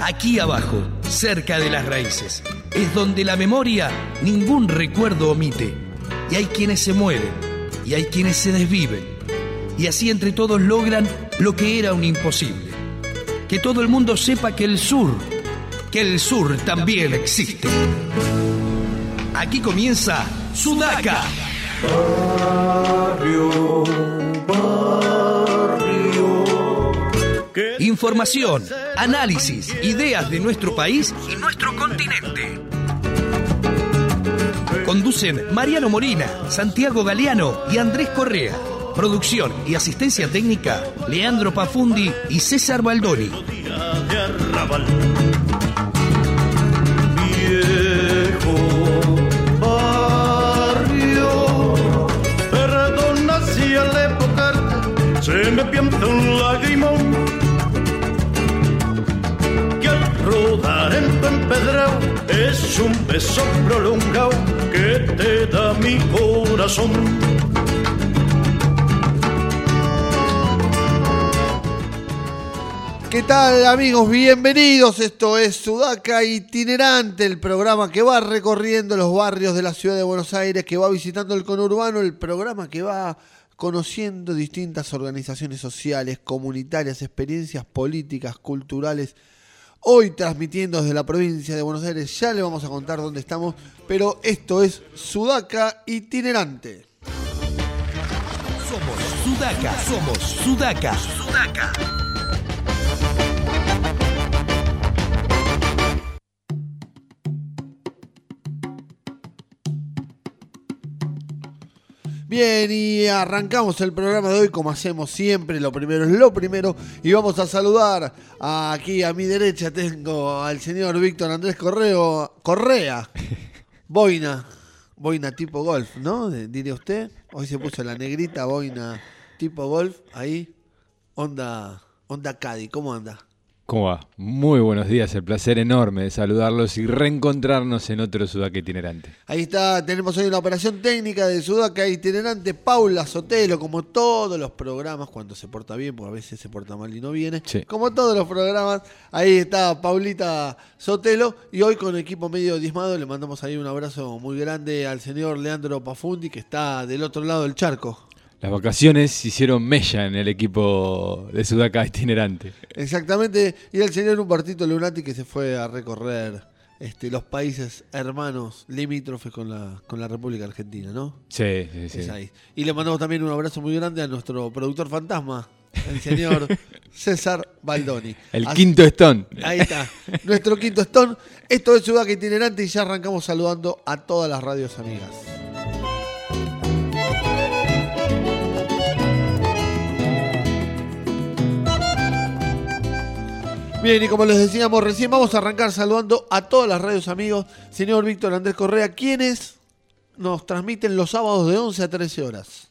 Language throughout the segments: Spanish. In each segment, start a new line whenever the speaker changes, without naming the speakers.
Aquí abajo, cerca de las raíces, es donde la memoria ningún recuerdo omite. Y hay quienes se mueren, y hay quienes se desviven. Y así entre todos logran lo que era un imposible. Que todo el mundo sepa que el sur, que el sur también existe. Aquí comienza Sudaca. Información, análisis, ideas de nuestro país y nuestro continente. Conducen Mariano Molina, Santiago Galeano y Andrés Correa. Producción y asistencia técnica, Leandro Pafundi y César Baldoni.
se me piensa un es un beso prolongado que te da mi corazón.
¿Qué tal amigos? Bienvenidos. Esto es Sudaca Itinerante, el programa que va recorriendo los barrios de la ciudad de Buenos Aires, que va visitando el conurbano, el programa que va conociendo distintas organizaciones sociales, comunitarias, experiencias políticas, culturales. Hoy transmitiendo desde la provincia de Buenos Aires, ya le vamos a contar dónde estamos, pero esto es Sudaca Itinerante.
Somos Sudaca, somos Sudaca, Sudaca.
Bien, y arrancamos el programa de hoy como hacemos siempre. Lo primero es lo primero. Y vamos a saludar aquí a mi derecha. Tengo al señor Víctor Andrés Correo, Correa. Boina. Boina tipo golf, ¿no? Diría usted. Hoy se puso la negrita boina tipo golf. Ahí. Onda, onda Cadi. ¿Cómo anda?
¿Cómo va? Muy buenos días, el placer enorme de saludarlos y reencontrarnos en otro Sudaca itinerante.
Ahí está, tenemos hoy una operación técnica de Sudaca itinerante, Paula Sotelo, como todos los programas, cuando se porta bien, porque a veces se porta mal y no viene,
Sí.
como todos los programas, ahí está Paulita Sotelo, y hoy con equipo medio diezmado le mandamos ahí un abrazo muy grande al señor Leandro Pafundi, que está del otro lado del charco.
Las vacaciones hicieron mella en el equipo de Sudaca itinerante.
Exactamente, y el señor Humbertito Lunati que se fue a recorrer este, los países hermanos limítrofes con la, con la República Argentina, ¿no?
Sí, sí, sí.
Es ahí. Y le mandamos también un abrazo muy grande a nuestro productor fantasma, el señor César Baldoni.
El
Así-
quinto Stone.
Ahí está, nuestro quinto Stone. Esto es Ciudad Itinerante y ya arrancamos saludando a todas las radios amigas. Bien, y como les decíamos recién, vamos a arrancar saludando a todas las radios amigos. Señor Víctor Andrés Correa, quienes nos transmiten los sábados de 11 a 13 horas.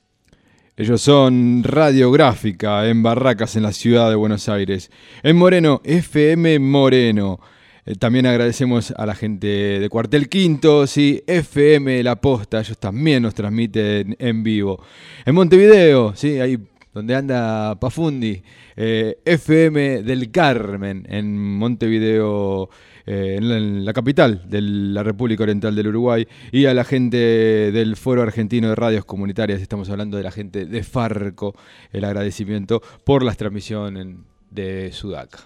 Ellos son Radiográfica en Barracas, en la ciudad de Buenos Aires. En Moreno, FM Moreno. Eh, también agradecemos a la gente de Cuartel Quinto, sí, FM La Posta, ellos también nos transmiten en vivo. En Montevideo, sí, ahí donde anda Pafundi, eh, FM del Carmen, en Montevideo, eh, en, la, en la capital de la República Oriental del Uruguay, y a la gente del Foro Argentino de Radios Comunitarias, estamos hablando de la gente de Farco, el agradecimiento por las transmisiones de Sudaca.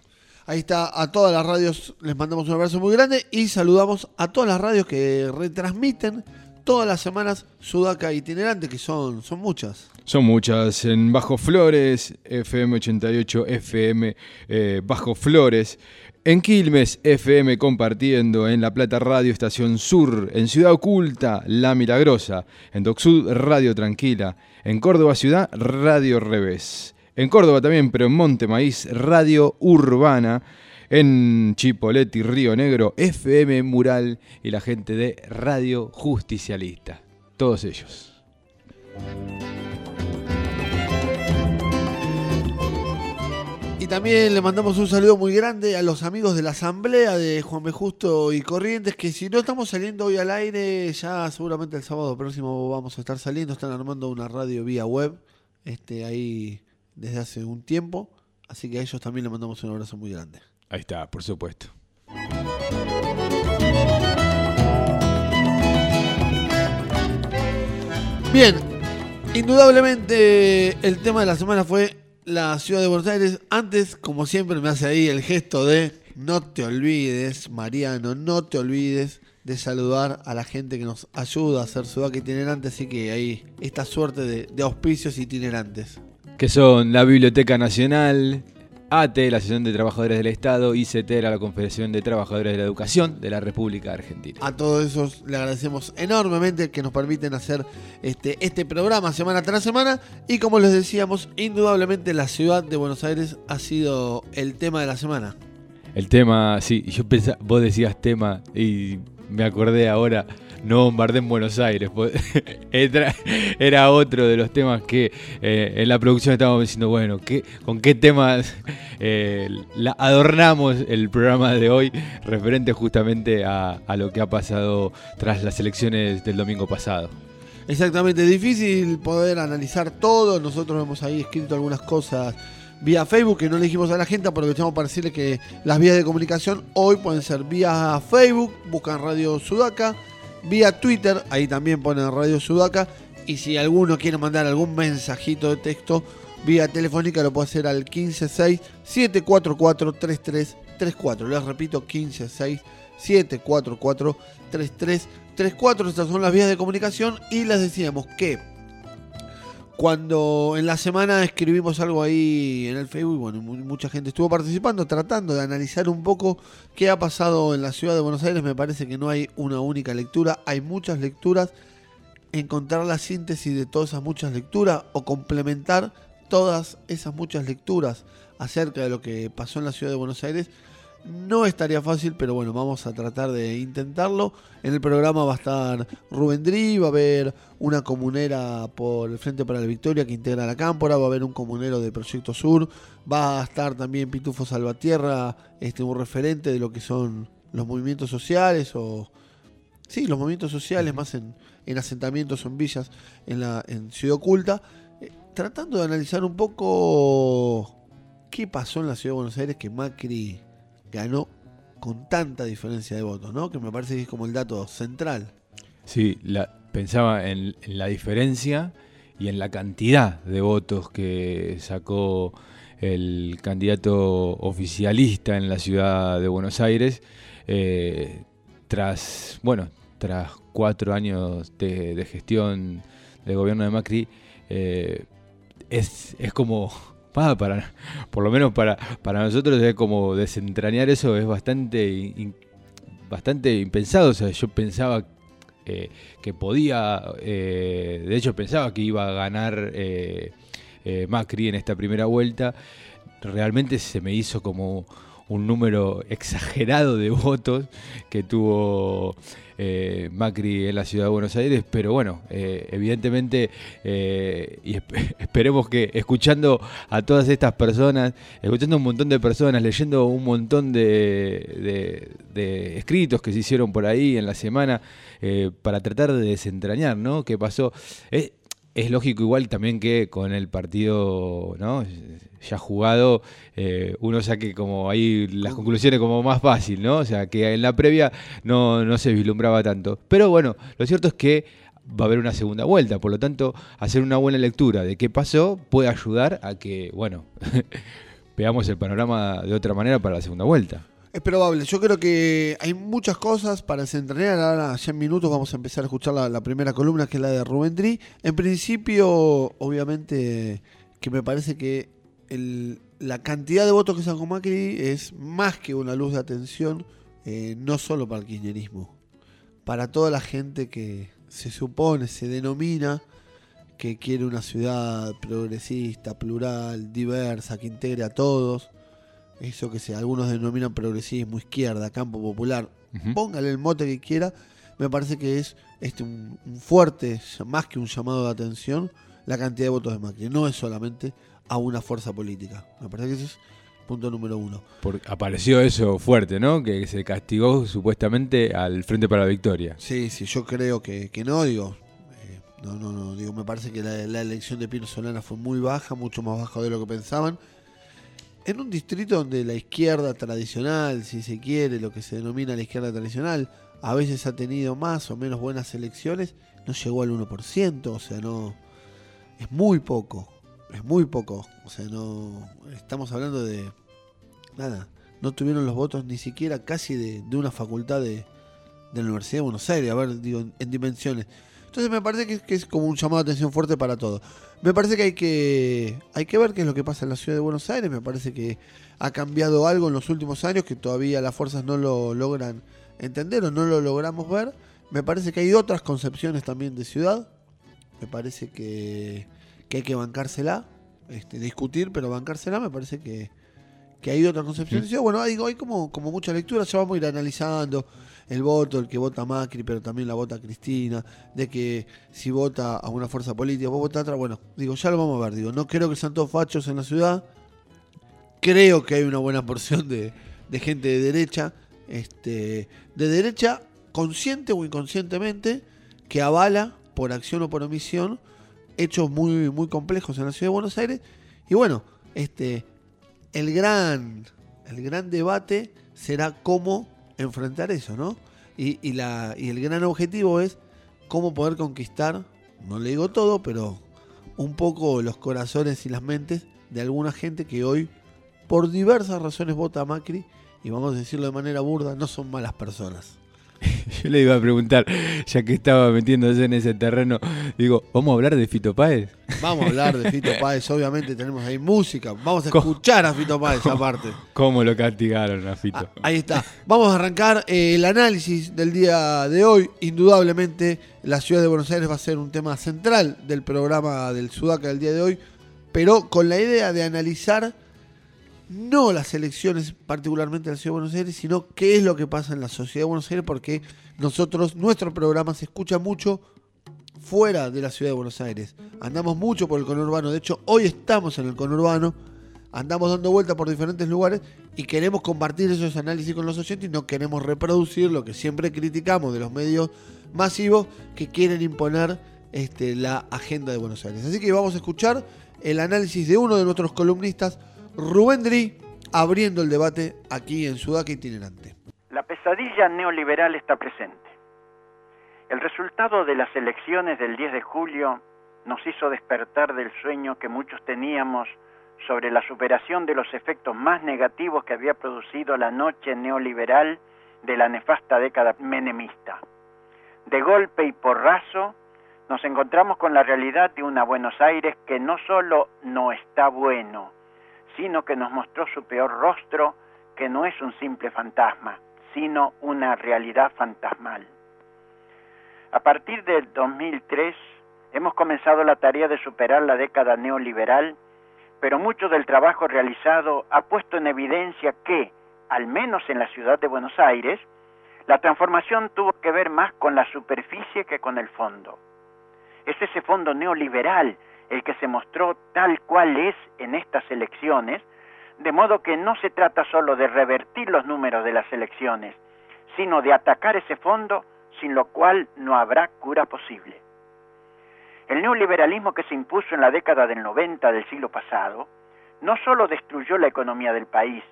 Ahí está, a todas las radios les mandamos un abrazo muy grande y saludamos a todas las radios que retransmiten todas las semanas Sudaca itinerante, que son, son muchas.
Son muchas. En Bajo Flores, FM 88, FM eh, Bajo Flores. En Quilmes, FM compartiendo. En La Plata Radio Estación Sur. En Ciudad Oculta, La Milagrosa. En Docsud, Radio Tranquila. En Córdoba Ciudad, Radio Revés. En Córdoba también, pero en Monte Maíz, Radio Urbana. En Chipoleti, Río Negro, FM Mural y la gente de Radio Justicialista. Todos ellos.
Y también le mandamos un saludo muy grande a los amigos de la asamblea de Juan B. Justo y Corrientes, que si no estamos saliendo hoy al aire, ya seguramente el sábado próximo vamos a estar saliendo. Están armando una radio vía web este, ahí desde hace un tiempo. Así que a ellos también le mandamos un abrazo muy grande.
Ahí está, por supuesto.
Bien, indudablemente el tema de la semana fue la ciudad de Buenos Aires. Antes, como siempre, me hace ahí el gesto de no te olvides, Mariano, no te olvides de saludar a la gente que nos ayuda a hacer Sudaca itinerante. Así que ahí esta suerte de, de auspicios itinerantes.
Que son la Biblioteca Nacional, ATE, la Asociación de Trabajadores del Estado, ICT, la Confederación de Trabajadores de la Educación de la República Argentina.
A todos esos le agradecemos enormemente que nos permiten hacer este, este programa semana tras semana. Y como les decíamos, indudablemente la ciudad de Buenos Aires ha sido el tema de la semana.
El tema, sí, yo pensaba, vos decías tema y me acordé ahora, no bombardé en Buenos Aires. pues, era, otro de los temas que eh, en la producción estábamos diciendo, bueno, ¿qué, ¿con qué temas eh, adornamos el programa de hoy referente justamente a, lo que ha pasado tras las elecciones del domingo pasado?
Exactamente, difícil poder analizar todo. Nosotros hemos ahí escrito algunas cosas vía Facebook que no le dijimos a la gente, aprovechamos para decirle que las vías de comunicación hoy pueden ser vía Facebook, buscan Radio Sudaca, vía Twitter, ahí también ponen Radio Sudaca, y si alguno quiere mandar algún mensajito de texto vía telefónica lo puede hacer al 156 744 3334. Les repito, 156 744 3334. Estas son las vías de comunicación y les decíamos que cuando en la semana escribimos algo ahí en el Facebook, bueno, mu- mucha gente estuvo participando, tratando de analizar un poco qué ha pasado en la ciudad de Buenos Aires. Me parece que no hay una única lectura, hay muchas lecturas. Encontrar la síntesis de todas esas muchas lecturas o complementar todas esas muchas lecturas acerca de lo que pasó en la ciudad de Buenos Aires no estaría fácil, pero bueno, vamos a tratar de intentarlo. En el programa va a estar Rubén Dri, va a haber una comunera por el Frente para la Victoria que integra la Cámpora, va a haber un comunero de Proyecto Sur, va a estar también Pitufo Salvatierra, este, un referente de lo que son los movimientos sociales o... Sí, los movimientos sociales más en, en asentamientos o en villas en, la, en Ciudad Oculta, eh, tratando de analizar un poco qué pasó en la Ciudad de Buenos Aires que Macri ganó con tanta diferencia de votos, ¿no? Que me parece que es como el dato central.
Sí, la, pensaba en, la diferencia y en la cantidad de votos que sacó el candidato oficialista en la ciudad de Buenos Aires eh, tras, bueno, tras cuatro años de, de gestión del gobierno de Macri. eh, es, es como pa, para, por lo menos para, para nosotros es como desentrañar eso es bastante bastante impensado. O sea, yo pensaba eh, que podía, eh, de hecho pensaba que iba a ganar eh, Macri en esta primera vuelta. Realmente se me hizo como un número exagerado de votos que tuvo eh, Macri en la ciudad de Buenos Aires, pero bueno, eh, evidentemente, eh, y esp- esperemos que escuchando a todas estas personas, escuchando un montón de personas, leyendo un montón de, de- escritos que se hicieron por ahí en la semana, eh, para tratar de desentrañar, ¿no? ¿Qué pasó? Es lógico igual también que con el partido ¿no? ya jugado eh, uno saque como ahí las
Con-
conclusiones como más fácil, ¿no? O sea, que en la previa no, no se vislumbraba tanto. Pero bueno, lo cierto es que va a haber una segunda vuelta, por lo tanto, hacer una buena lectura de qué pasó puede ayudar a que, bueno, veamos el panorama de otra manera para la segunda vuelta.
Es probable, yo creo que hay muchas cosas para desentrañar. Ahora, ya en minutos, vamos a empezar a escuchar la, primera columna, que es la de Rubén Dri. En principio, obviamente, que me parece que la cantidad de votos que sacó Macri es más que una luz de atención, eh, no solo para el kirchnerismo, para toda la gente que se supone, se denomina que quiere una ciudad progresista, plural, diversa, que integre a todos. Eso que se, algunos denominan progresismo, izquierda, campo popular. Póngale el mote que quiera. Me parece que es este un, un fuerte, más que un llamado de atención, la cantidad de votos de Macri. No es solamente a una fuerza política. Me parece que ese es punto número uno.
Porque apareció eso fuerte, ¿no? Que se castigó supuestamente al Frente para la Victoria.
Sí, sí, yo creo que, que no, digo. eh, no, no, no, digo, me parece que la, la elección de Pino Solana fue muy baja, mucho más baja de lo que pensaban. En un distrito donde la izquierda tradicional, si se quiere, lo que se denomina la izquierda tradicional, a veces ha tenido más o menos buenas elecciones, no llegó al 1%, o sea, no es muy poco, es muy poco, o sea, no estamos hablando de nada, no tuvieron los votos ni siquiera casi de, una facultad de la Universidad de Buenos Aires, a ver, digo, en, dimensiones. Entonces me parece que, que, es como un llamado de atención fuerte para todo. Me parece que hay que hay que ver qué es lo que pasa en la ciudad de Buenos Aires. Me parece que ha cambiado algo en los últimos años que todavía las fuerzas no lo logran entender o no lo logramos ver. Me parece que hay otras concepciones también de ciudad. Me parece que, que hay que bancársela, este, discutir, pero bancársela. Me parece que, que hay otras concepciones. Sí. Bueno, digo, hay como, como mucha lectura, ya vamos a ir analizando el voto, el que vota Macri, pero también la vota Cristina, de que si vota a una fuerza política, vos votás a otra, bueno, digo, ya lo vamos a ver, digo, no creo que sean todos fachos en la ciudad, creo que hay una buena porción de, de gente de derecha, este, de derecha consciente o inconscientemente, que avala, por acción o por omisión, hechos muy, muy complejos en la ciudad de Buenos Aires, y bueno, este, el gran, el gran debate será cómo enfrentar eso, ¿no? Y, y, la, y el gran objetivo es cómo poder conquistar, no le digo todo, pero un poco los corazones y las mentes de alguna gente que hoy, por diversas razones, vota a Macri y vamos a decirlo de manera burda, no son malas personas.
Yo le iba a preguntar, ya que estaba metiéndose en ese terreno, digo, ¿vamos a hablar de Fito Páez?
Vamos a hablar de Fito Páez, obviamente tenemos ahí música, vamos a escuchar a Fito Páez aparte.
¿Cómo lo castigaron a Fito?
Ah, ahí está. Vamos a arrancar eh, el análisis del día de hoy. Indudablemente la ciudad de Buenos Aires va a ser un tema central del programa del Sudaca del día de hoy, pero con la idea de analizar no las elecciones particularmente de la Ciudad de Buenos Aires, sino qué es lo que pasa en la sociedad de Buenos Aires, porque nosotros, nuestro programa se escucha mucho fuera de la Ciudad de Buenos Aires. Andamos mucho por el conurbano, de hecho hoy estamos en el conurbano, andamos dando vueltas por diferentes lugares y queremos compartir esos análisis con los oyentes y no queremos reproducir lo que siempre criticamos de los medios masivos que quieren imponer este, la agenda de Buenos Aires. Así que vamos a escuchar el análisis de uno de nuestros columnistas, Rubén Dri abriendo el debate aquí en Sudaca Itinerante.
La pesadilla neoliberal está presente. El resultado de las elecciones del 10 de julio nos hizo despertar del sueño que muchos teníamos sobre la superación de los efectos más negativos que había producido la noche neoliberal de la nefasta década menemista. De golpe y porrazo nos encontramos con la realidad de una Buenos Aires que no solo no está bueno, sino que nos mostró su peor rostro, que no es un simple fantasma, sino una realidad fantasmal. A partir del 2003 hemos comenzado la tarea de superar la década neoliberal, pero mucho del trabajo realizado ha puesto en evidencia que, al menos en la ciudad de Buenos Aires, la transformación tuvo que ver más con la superficie que con el fondo. Es ese fondo neoliberal el que se mostró tal cual es en estas elecciones, de modo que no se trata solo de revertir los números de las elecciones, sino de atacar ese fondo sin lo cual no habrá cura posible. El neoliberalismo que se impuso en la década del 90 del siglo pasado no solo destruyó la economía del país,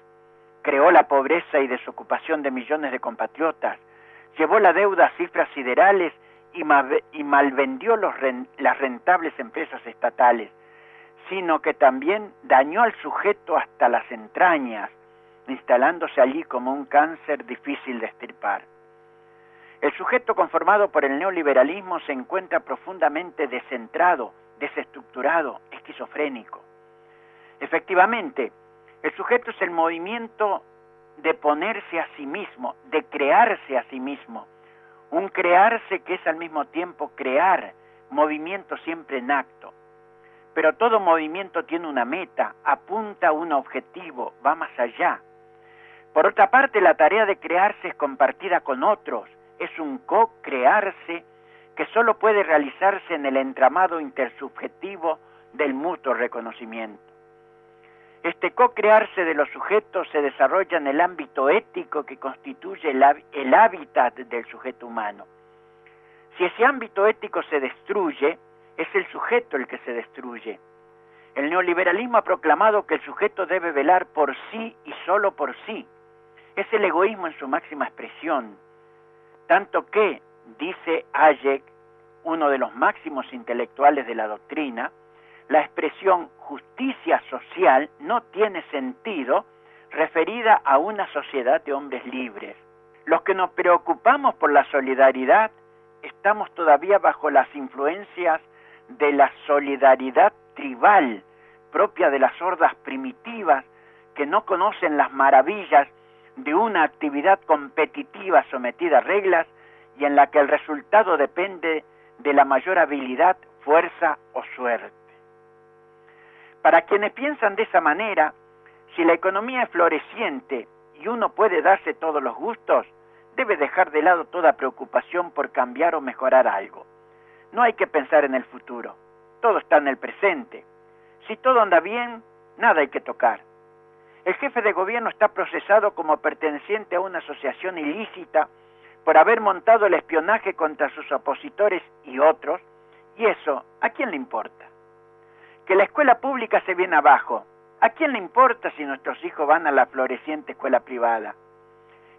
creó la pobreza y desocupación de millones de compatriotas, llevó la deuda a cifras siderales y, mal, y malvendió los, las rentables empresas estatales, sino que también dañó al sujeto hasta las entrañas, instalándose allí como un cáncer difícil de estirpar. El sujeto conformado por el neoliberalismo se encuentra profundamente descentrado, desestructurado, esquizofrénico. Efectivamente, el sujeto es el movimiento de ponerse a sí mismo, de crearse a sí mismo, un crearse que es al mismo tiempo crear, movimiento siempre en acto. Pero todo movimiento tiene una meta, apunta a un objetivo, va más allá. Por otra parte, la tarea de crearse es compartida con otros, es un co-crearse que solo puede realizarse en el entramado intersubjetivo del mutuo reconocimiento. Este co-crearse de los sujetos se desarrolla en el ámbito ético que constituye el, hábitat del sujeto humano. Si ese ámbito ético se destruye, es el sujeto el que se destruye. El neoliberalismo ha proclamado que el sujeto debe velar por sí y solo por sí. Es el egoísmo en su máxima expresión. Tanto que, dice Hayek, uno de los máximos intelectuales de la doctrina, la expresión justicia social no tiene sentido referida a una sociedad de hombres libres. Los que nos preocupamos por la solidaridad estamos todavía bajo las influencias de la solidaridad tribal propia de las hordas primitivas que no conocen las maravillas de una actividad competitiva sometida a reglas y en la que el resultado depende de la mayor habilidad, fuerza o suerte. Para quienes piensan de esa manera, si la economía es floreciente y uno puede darse todos los gustos, debe dejar de lado toda preocupación por cambiar o mejorar algo. No hay que pensar en el futuro, todo está en el presente. Si todo anda bien, nada hay que tocar. El jefe de gobierno está procesado como perteneciente a una asociación ilícita por haber montado el espionaje contra sus opositores y otros, y eso, ¿a quién le importa? Que la escuela pública se viene abajo. ¿A quién le importa si nuestros hijos van a la floreciente escuela privada?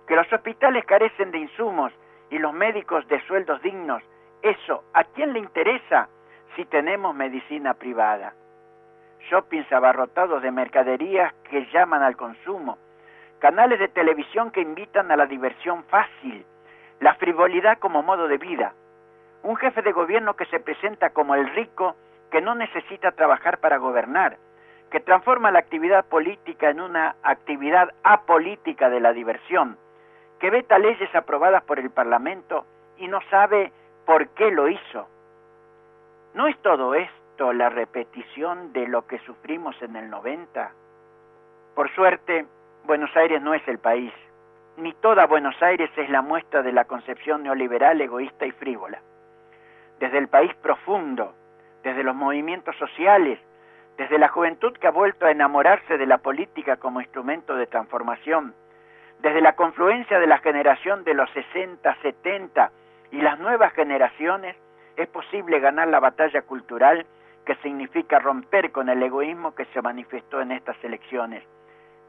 Que los hospitales carecen de insumos y los médicos de sueldos dignos. Eso, ¿a quién le interesa si tenemos medicina privada? Shoppings abarrotados de mercaderías que llaman al consumo. Canales de televisión que invitan a la diversión fácil. La frivolidad como modo de vida. Un jefe de gobierno que se presenta como el rico que no necesita trabajar para gobernar, que transforma la actividad política en una actividad apolítica de la diversión, que veta leyes aprobadas por el Parlamento y no sabe por qué lo hizo. ¿No es todo esto la repetición de lo que sufrimos en el 90? Por suerte, Buenos Aires no es el país, ni toda Buenos Aires es la muestra de la concepción neoliberal, egoísta y frívola. Desde el país profundo, desde los movimientos sociales, desde la juventud que ha vuelto a enamorarse de la política como instrumento de transformación, desde la confluencia de la generación de los 60, 70 y las nuevas generaciones, es posible ganar la batalla cultural que significa romper con el egoísmo que se manifestó en estas elecciones.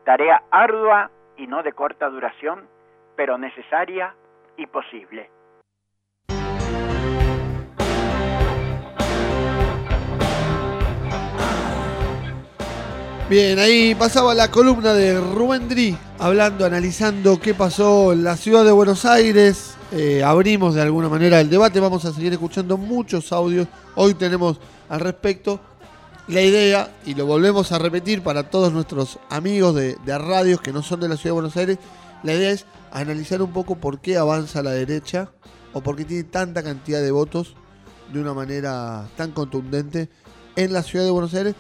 Tarea ardua y no de corta duración, pero necesaria y posible.
Bien, ahí pasaba la columna de Rubén Dri, hablando, analizando qué pasó en la ciudad de Buenos Aires. Eh, abrimos de alguna manera el debate, vamos a seguir escuchando muchos audios. Hoy tenemos al respecto la idea, y lo volvemos a repetir para todos nuestros amigos de, de radios que no son de la ciudad de Buenos Aires, la idea es analizar un poco por qué avanza la derecha o por qué tiene tanta cantidad de votos de una manera tan contundente en la ciudad de Buenos Aires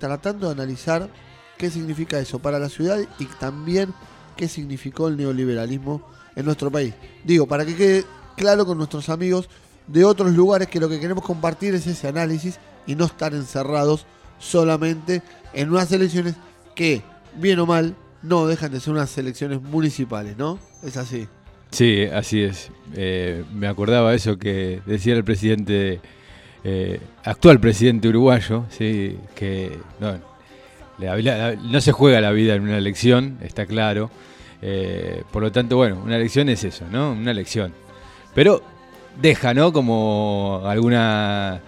tratando de analizar qué significa eso para la ciudad y también qué significó el neoliberalismo en nuestro país. Digo, para que quede claro con nuestros amigos de otros lugares que lo que queremos compartir es ese análisis y no estar encerrados solamente en unas elecciones que, bien o mal, no dejan de ser unas elecciones municipales, ¿no? Es así.
Sí, así es. Eh, me acordaba eso que decía el presidente eh, actual presidente uruguayo, ¿sí? que no, no, se juega la vida en una elección, está claro. Eh, por lo tanto, bueno, una elección es eso, ¿no? Una elección. Pero deja, ¿no? Como alguna,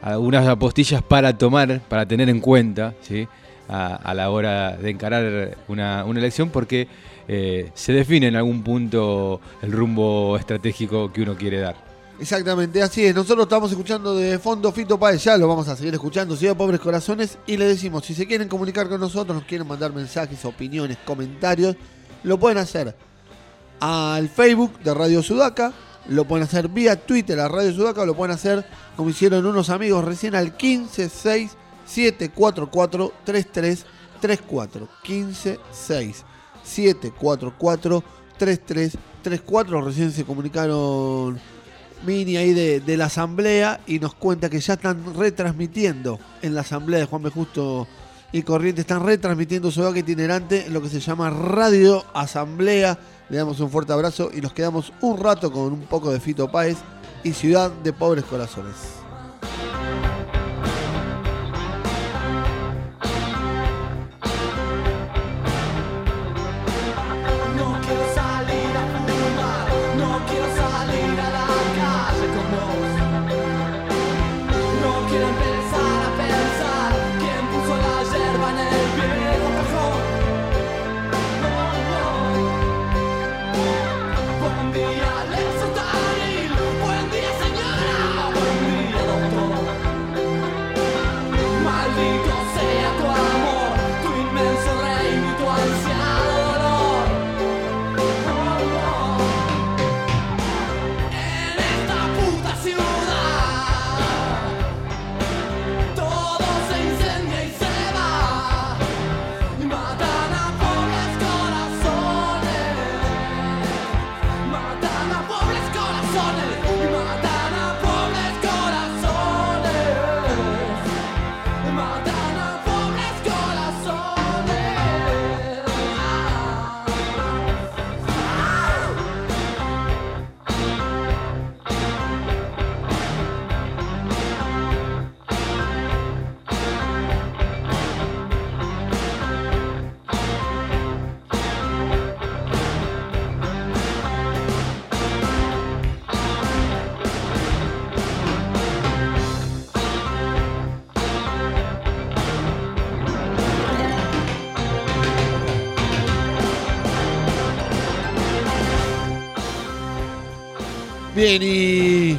algunas apostillas para tomar, para tener en cuenta, ¿sí? A, la hora de encarar una, una elección, porque eh, se define en algún punto el rumbo estratégico que uno quiere dar.
Exactamente, así es. Nosotros estamos escuchando de fondo Fito Páez, ya lo vamos a seguir escuchando, Ciudad Pobres Corazones, y le decimos, si se quieren comunicar con nosotros, nos quieren mandar mensajes, opiniones, comentarios, lo pueden hacer al Facebook de Radio Sudaca, lo pueden hacer vía Twitter a Radio Sudaca, o lo pueden hacer como hicieron unos amigos recién al 1567443334 3334 156 recién se comunicaron mini ahí de, la asamblea y nos cuenta que ya están retransmitiendo en la asamblea de Juan B. Justo y Corriente, están retransmitiendo su vaca itinerante en lo que se llama Radio Asamblea. Le damos un fuerte abrazo y nos quedamos un rato con un poco de Fito Páez y Ciudad de Pobres Corazones. Y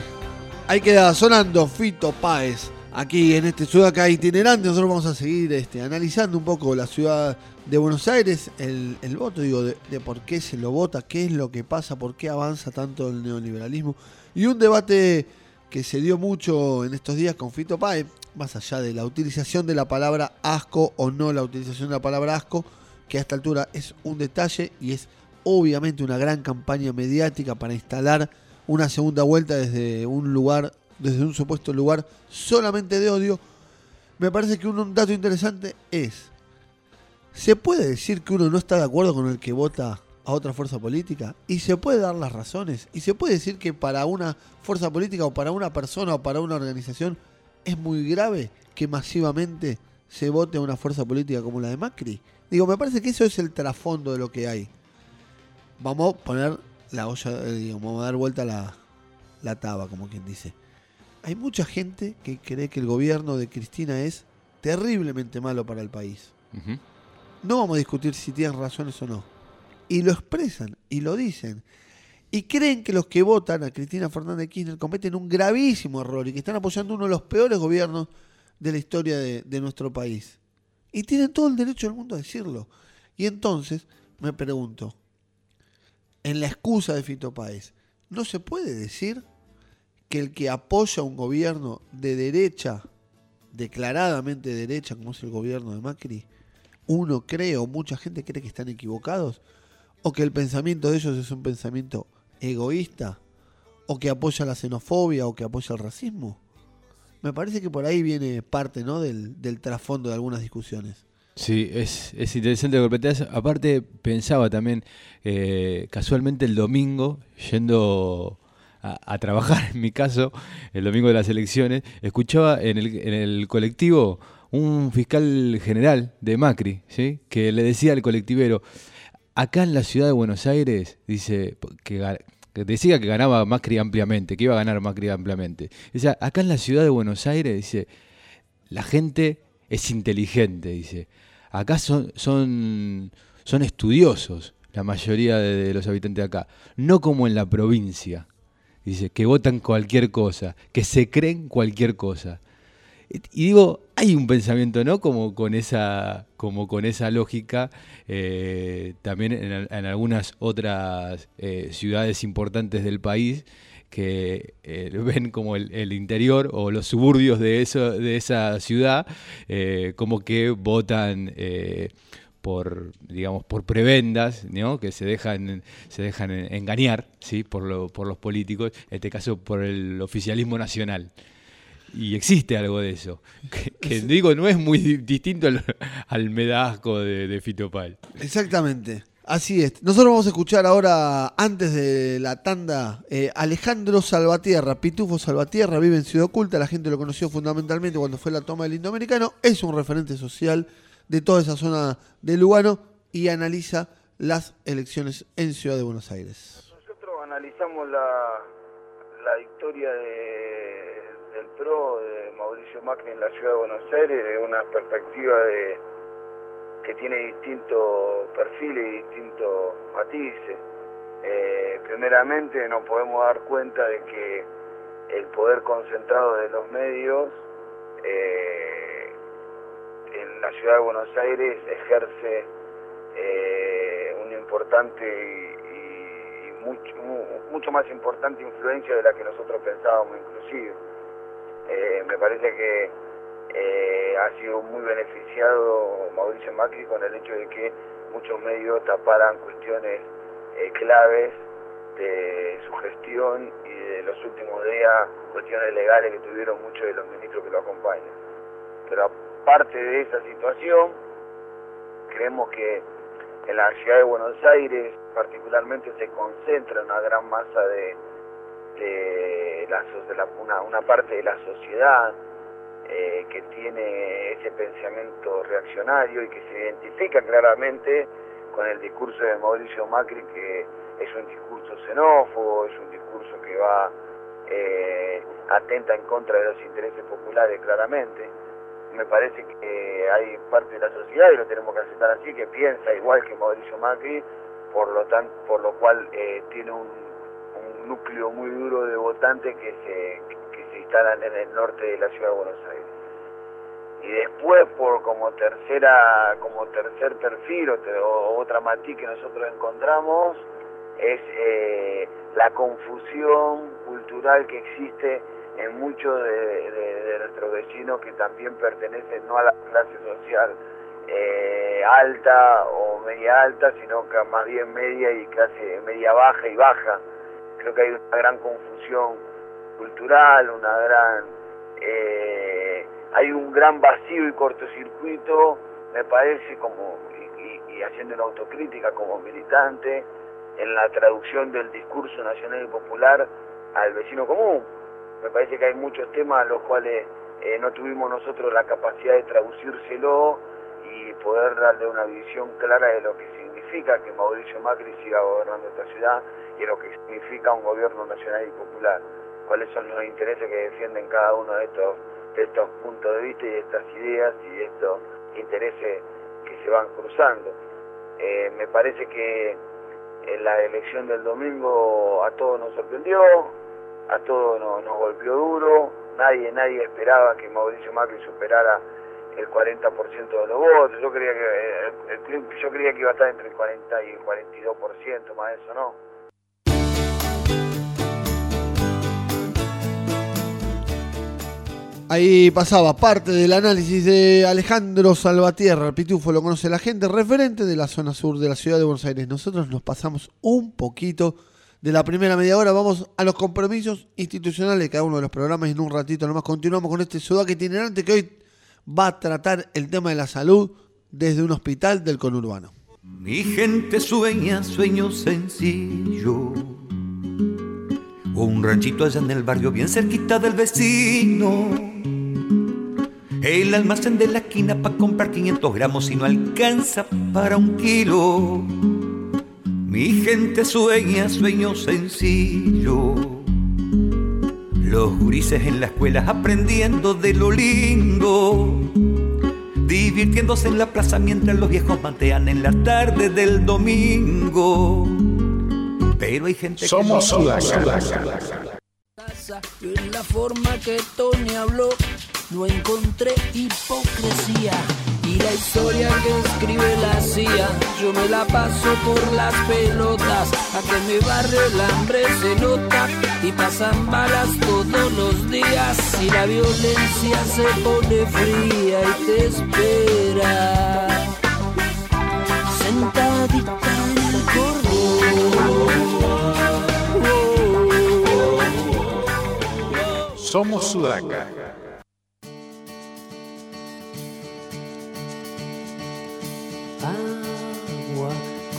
ahí queda sonando Fito Páez aquí en este Sudaca itinerante. Nosotros vamos a seguir este, analizando un poco la ciudad de Buenos Aires, el, voto, digo, de, por qué se lo vota, qué es lo que pasa, por qué avanza tanto el neoliberalismo. Y un debate que se dio mucho en estos días con Fito Páez, más allá de la utilización de la palabra asco o no la utilización de la palabra asco, que a esta altura es un detalle y es obviamente una gran campaña mediática para instalar una segunda vuelta desde un lugar, desde un supuesto lugar solamente de odio, me parece que un, dato interesante es, ¿se puede decir que uno no está de acuerdo con el que vota a otra fuerza política? Y se puede dar las razones. Y se puede decir que para una fuerza política o para una persona o para una organización es muy grave que masivamente se vote a una fuerza política como la de Macri. Digo, me parece que eso es el trasfondo de lo que hay. Vamos a poner la olla, eh, digamos, vamos a dar vuelta la, la taba, como quien dice. Hay mucha gente que cree que el gobierno de Cristina es terriblemente malo para el país. No vamos a discutir si tienen razones o no. Y lo expresan y lo dicen. Y creen que los que votan a Cristina Fernández Kirchner cometen un gravísimo error y que están apoyando uno de los peores gobiernos de la historia de, de nuestro país. Y tienen todo el derecho del mundo a decirlo. Y entonces me pregunto, en la excusa de Fito Páez. No se puede decir que el que apoya un gobierno de derecha, declaradamente derecha, como es el gobierno de Macri, uno cree o mucha gente cree que están equivocados, o que el pensamiento de ellos es un pensamiento egoísta, o que apoya la xenofobia, o que apoya el racismo. Me parece que por ahí viene parte ¿no? del, del trasfondo de algunas discusiones.
Sí, es, es interesante lo Aparte, pensaba también, eh, casualmente el domingo, yendo a, trabajar, en mi caso, el domingo de las elecciones, escuchaba en el, en el colectivo un fiscal general de Macri, ¿sí? que le decía al colectivero, acá en la ciudad de Buenos Aires, dice, que, decía que ganaba Macri ampliamente, que iba a ganar Macri ampliamente. Dice, acá en la ciudad de Buenos Aires, dice, la gente es inteligente, dice acá son, son, son estudiosos la mayoría de, los habitantes de acá, no como en la provincia. Dice, que votan cualquier cosa, que se creen cualquier cosa. Y digo, hay un pensamiento, ¿no? Como con esa, como con esa lógica, eh, también en, algunas otras eh, ciudades importantes del país, que eh, ven como el, interior o los suburbios de, eso, de esa ciudad eh, como que votan eh, por digamos por prebendas ¿no? que se dejan se dejan engañar ¿sí? por, lo, por los políticos en este caso por el oficialismo nacional y existe algo de eso. Que, digo, no es muy distinto al, medasco de, de Fito
Exactamente. Así es. Nosotros vamos a escuchar ahora, antes de la tanda, eh, Alejandro Salvatierra, Pitufo Salvatierra, vive en Ciudad Oculta, la gente lo conoció fundamentalmente cuando fue la toma del Indoamericano, es un referente social de toda esa zona de Lugano y analiza las elecciones en Ciudad de Buenos Aires.
Nosotros analizamos la, la victoria del PRO de Mauricio Macri en la Ciudad de Buenos Aires de una perspectiva de que tiene distintos perfiles y distintos matices. Eh, primeramente nos podemos dar cuenta de que el poder concentrado de los medios eh, en la ciudad de Buenos Aires ejerce eh, una importante y, mucho, mucho más importante influencia de la que nosotros pensábamos inclusive. me parece que eh, ha sido muy beneficiado Mauricio Macri con el hecho de que muchos medios taparan cuestiones eh, claves de su gestión y de los últimos días cuestiones legales que tuvieron muchos de los ministros que lo acompañan. Pero aparte de esa situación, creemos que en la ciudad de Buenos Aires particularmente se concentra una gran masa de, de, la, una, una parte de la sociedad eh, que tiene ese pensamiento reaccionario y que se identifica claramente con el discurso de Mauricio Macri, que es un discurso xenófobo, es un discurso que va eh, atenta en contra de los intereses populares claramente. Me parece que hay parte de la sociedad, y lo tenemos que aceptar así, que piensa igual que Mauricio Macri, por lo, tanto, por lo cual eh, tiene un núcleo muy duro de votantes que se instalan en el norte de la ciudad de Buenos Aires. Y después, por como tercera, como tercer perfil o, otra matiz que nosotros encontramos, es eh, la confusión cultural que existe en muchos de, nuestros vecinos que también pertenecen no a la clase social eh, alta o media alta, sino que más bien media y clase media baja y baja. Creo que hay una gran confusión cultural, una gran... Eh, hay un gran vacío y cortocircuito, me parece, como y, y haciendo una autocrítica como militante, en la traducción del discurso nacional y popular al vecino común. Me parece que hay muchos temas a los cuales eh, no tuvimos nosotros la capacidad de traducírselo y poder darle una visión clara de lo que significa que Mauricio Macri siga gobernando esta ciudad y lo que significa un gobierno nacional y popular. Cuáles son los intereses que defienden cada uno de estos, de estos puntos de vista y de estas ideas y de estos intereses que se van cruzando. Eh, me parece que en la elección del domingo a todos nos sorprendió, a todos nos, golpeó duro, nadie nadie esperaba que Mauricio Macri superara el 40% de los votos, yo creía que yo creía que iba a estar entre el 40 y el 42%, más eso no.
Ahí pasaba parte del análisis de Alejandro Salvatierra, el pitufo lo conoce la gente, referente de la zona sur de la ciudad de Buenos Aires. Nosotros nos pasamos un poquito de la primera media hora, vamos a los compromisos institucionales de cada uno de los programas y en un ratito nomás continuamos con este Sudaca itinerante que hoy va a tratar el tema de la salud desde un hospital del conurbano.
Mi gente sueña sueños sencillos un ranchito allá en el barrio, bien cerquita del vecino. El almacén de la esquina para comprar 500 gramos y no alcanza para un kilo. Mi gente sueña sueños sencillos. Los grises en la escuela aprendiendo de lo lindo. Divirtiéndose en la plaza mientras los viejos mantean en la tarde del domingo pero hay gente
Somos
que
no
En la forma que Tony habló, no encontré hipocresía. Y la historia que escribe la CIA, yo me la paso por las pelotas. A que me barre el hambre se nota y pasan balas todos los días. Y la violencia se pone fría y te espera. Sentadita
Somos Sudaca.
Agua,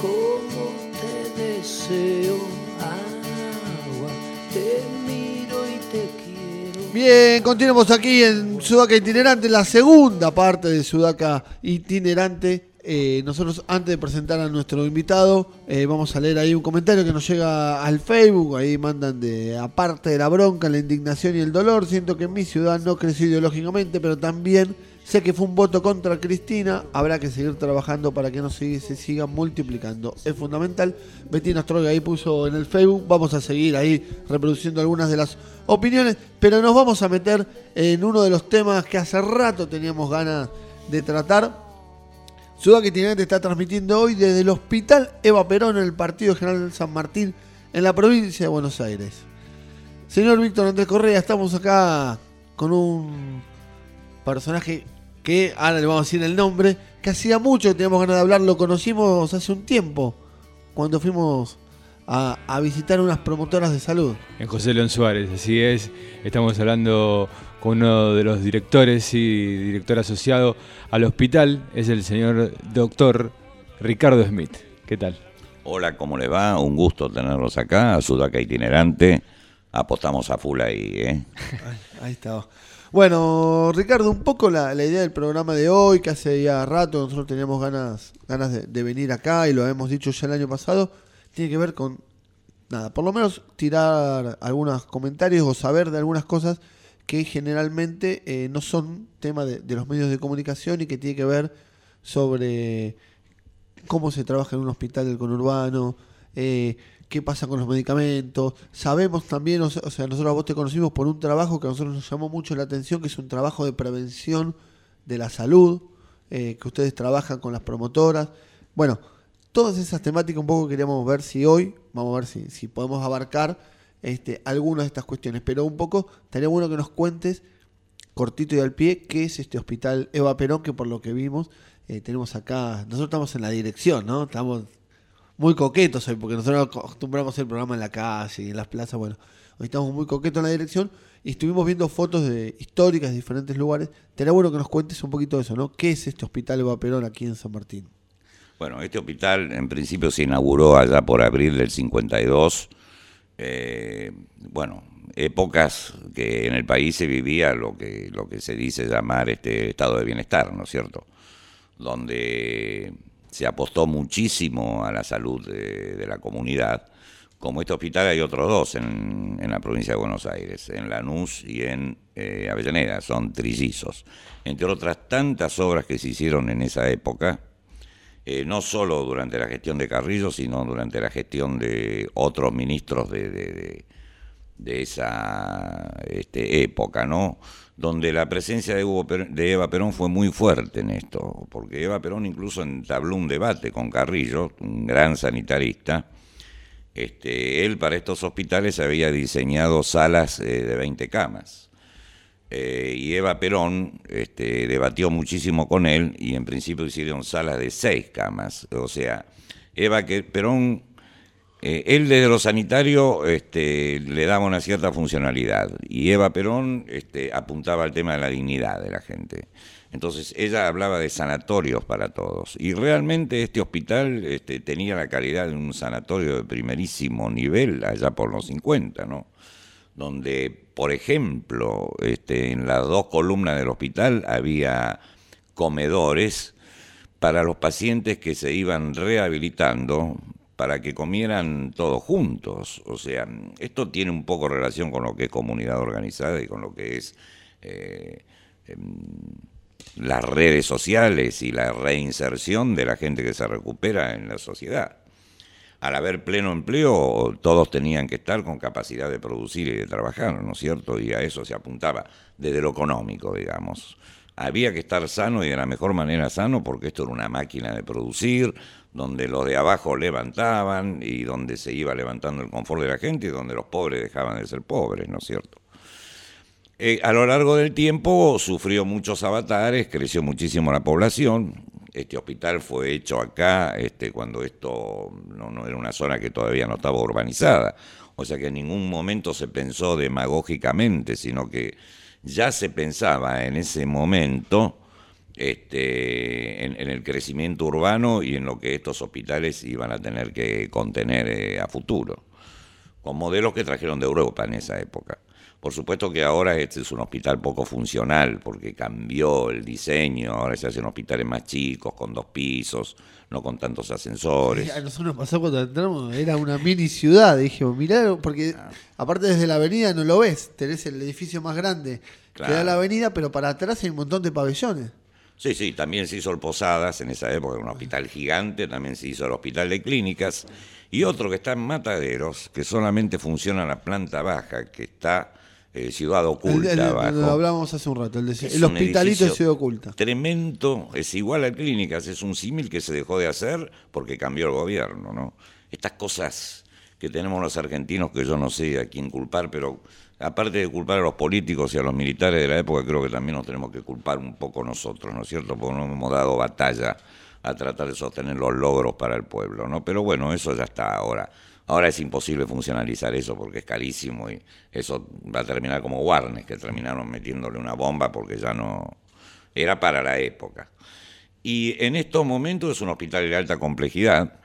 como te deseo, agua, te miro y te quiero.
Bien, continuamos aquí en Sudaca Itinerante, la segunda parte de Sudaca Itinerante. Eh, nosotros antes de presentar a nuestro invitado, eh, vamos a leer ahí un comentario que nos llega al Facebook, ahí mandan de aparte de la bronca, la indignación y el dolor, siento que en mi ciudad no creció ideológicamente, pero también sé que fue un voto contra Cristina, habrá que seguir trabajando para que no se, se siga multiplicando, es fundamental. Betina Stroga ahí puso en el Facebook, vamos a seguir ahí reproduciendo algunas de las opiniones, pero nos vamos a meter en uno de los temas que hace rato teníamos ganas de tratar Sudaca Itinerante está transmitiendo hoy desde el Hospital Eva Perón en el Partido General San Martín en la provincia de Buenos Aires. Señor Víctor Andrés Correa, estamos acá con un personaje que ahora le vamos a decir el nombre, que hacía mucho que teníamos ganas de hablar, lo conocimos hace un tiempo, cuando fuimos a, a visitar unas promotoras de salud.
En José León Suárez, así es, estamos hablando con uno de los directores y director asociado al hospital, es el señor doctor Ricardo Smith. ¿Qué tal?
Hola, ¿cómo le va? Un gusto tenerlos acá, a Sudaca Itinerante. Apostamos a full ahí, ¿eh?
Ahí, está. Bueno, Ricardo, un poco la, idea del programa de hoy, que hace ya rato nosotros teníamos ganas, ganas de, de venir acá y lo hemos dicho ya el año pasado, tiene que ver con, nada, por lo menos tirar algunos comentarios o saber de algunas cosas que generalmente eh, no son tema de, los medios de comunicación y que tiene que ver sobre cómo se trabaja en un hospital del conurbano, eh, qué pasa con los medicamentos. Sabemos también, o sea, nosotros a vos te conocimos por un trabajo que a nosotros nos llamó mucho la atención, que es un trabajo de prevención de la salud, eh, que ustedes trabajan con las promotoras. Bueno, todas esas temáticas un poco queríamos ver si hoy, vamos a ver si, si podemos abarcar este, algunas de estas cuestiones, pero un poco estaría bueno que nos cuentes cortito y al pie qué es este hospital Eva Perón, que por lo que vimos eh, tenemos acá, nosotros estamos en la dirección, ¿no? Estamos muy coquetos hoy, porque nosotros acostumbramos el programa en la calle y en las plazas, bueno, hoy estamos muy coquetos en la dirección y estuvimos viendo fotos de históricas de diferentes lugares. Estaría bueno que nos cuentes un poquito de eso, ¿no? ¿Qué es este hospital Eva Perón aquí en San Martín?
Bueno, este hospital en principio se inauguró allá por abril del 52. Eh, bueno, épocas que en el país se vivía lo que, lo que se dice llamar este estado de bienestar, ¿no es cierto? Donde se apostó muchísimo a la salud de, la comunidad. Como este hospital hay otros dos en, la provincia de Buenos Aires, en Lanús y en eh, Avellaneda, son trillizos. Entre otras tantas obras que se hicieron en esa época, eh, no solo durante la gestión de Carrillo, sino durante la gestión de otros ministros de, de, esa este, época, ¿no? donde la presencia de, de, Eva Perón fue muy fuerte en esto, porque Eva Perón incluso entabló un debate con Carrillo, un gran sanitarista. Este, él para estos hospitales había diseñado salas eh, de 20 camas. Eh, y Eva Perón este, debatió muchísimo con él y en principio hicieron salas de 6 camas. O sea, Eva Perón eh, él desde lo sanitario este, le daba una cierta funcionalidad y Eva Perón este, apuntaba al tema de la dignidad de la gente. Entonces ella hablaba de sanatorios para todos y realmente este hospital este, tenía la calidad de un sanatorio de primerísimo nivel allá por los 50, ¿no? Donde, por ejemplo, este, en las dos columnas del hospital había comedores para los pacientes que se iban rehabilitando para que comieran todos juntos. O sea, esto tiene un poco relación con lo que es comunidad organizada y con lo que es eh, em, las redes sociales y la reinserción de la gente que se recupera en la sociedad. Al haber pleno empleo, todos tenían que estar con capacidad de producir y de trabajar, ¿no es cierto? Y a eso se apuntaba, desde lo económico, digamos. Había que estar sano y de la mejor manera sano porque esto era una máquina de producir, donde los de abajo levantaban y donde se iba levantando el confort de la gente y donde los pobres dejaban de ser pobres, ¿no es cierto? Eh, a lo largo del tiempo sufrió muchos avatares, creció muchísimo la población. Este hospital fue hecho acá este, cuando esto no, era una zona que todavía no estaba urbanizada. O sea que en ningún momento se pensó demagógicamente, sino que ya se pensaba en ese momento este, en, el crecimiento urbano y en lo que estos hospitales iban a tener que contener eh, a futuro, con modelos que trajeron de Europa en esa época. Por supuesto que ahora este es un hospital poco funcional porque cambió el diseño, ahora se hacen hospitales más chicos, con dos pisos, no con tantos ascensores.
a nosotros nos pasó cuando entramos, era una mini ciudad, dijimos, mirá, porque ah. aparte desde la avenida no lo ves, tenés el edificio más grande que da la avenida, pero para atrás hay un montón de pabellones.
Sí, sí, también se hizo el Posadas en esa época, un hospital gigante, también se hizo el hospital de clínicas y otro que está en Mataderos, que solamente funciona la planta baja, que está eh, Ciudad Oculta
el, Lo hablábamos hace un rato, el, hospitalito de Ciudad Oculta.
Tremendo, es igual a clínicas, es un símil que se dejó de hacer porque cambió el gobierno, ¿no? Estas cosas que tenemos los argentinos que yo no sé a quién culpar, pero aparte de culpar a los políticos y a los militares de la época, creo que también nos tenemos que culpar un poco nosotros, ¿no es cierto? Porque no hemos dado batalla a tratar de sostener los logros para el pueblo, ¿no? Pero bueno, eso ya está ahora. Ahora es imposible funcionalizar eso porque es carísimo y eso va a terminar como Warnes, que terminaron metiéndole una bomba porque ya no era para la época. Y en estos momentos es un hospital de alta complejidad.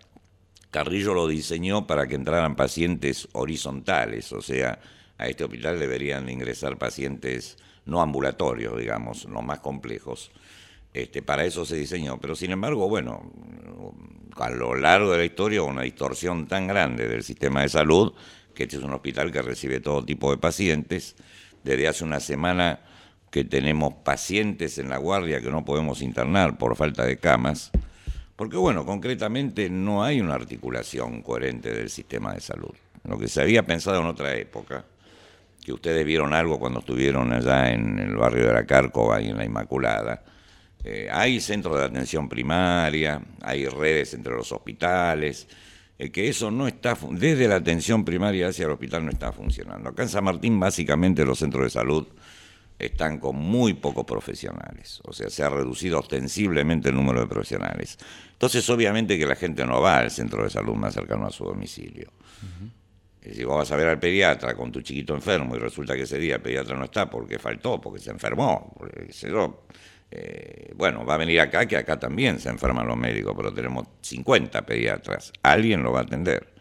Carrillo lo diseñó para que entraran pacientes horizontales, o sea, a este hospital deberían ingresar pacientes no ambulatorios, digamos, los más complejos. Este, para eso se diseñó. Pero sin embargo, bueno, a lo largo de la historia una distorsión tan grande del sistema de salud que este es un hospital que recibe todo tipo de pacientes. Desde hace una semana que tenemos pacientes en la guardia que no podemos internar por falta de camas, Porque bueno, concretamente no hay una articulación coherente del sistema de salud. Lo que se había pensado en otra época, que ustedes vieron algo cuando estuvieron allá en el barrio de la Cárcova y en la Inmaculada, eh, hay centros de atención primaria, hay redes entre los hospitales, eh, que eso no está, desde la atención primaria hacia el hospital no está funcionando. Acá en San Martín básicamente los centros de salud están con muy pocos profesionales, o sea, se ha reducido ostensiblemente el número de profesionales. Entonces, obviamente que la gente no va al centro de salud más cercano a su domicilio. Si vos vas a ver al pediatra con tu chiquito enfermo y resulta que ese día el pediatra no está porque faltó, porque se enfermó, porque, eh, bueno, va a venir acá, que acá también se enferman los médicos, pero tenemos 50 pediatras, alguien lo va a atender.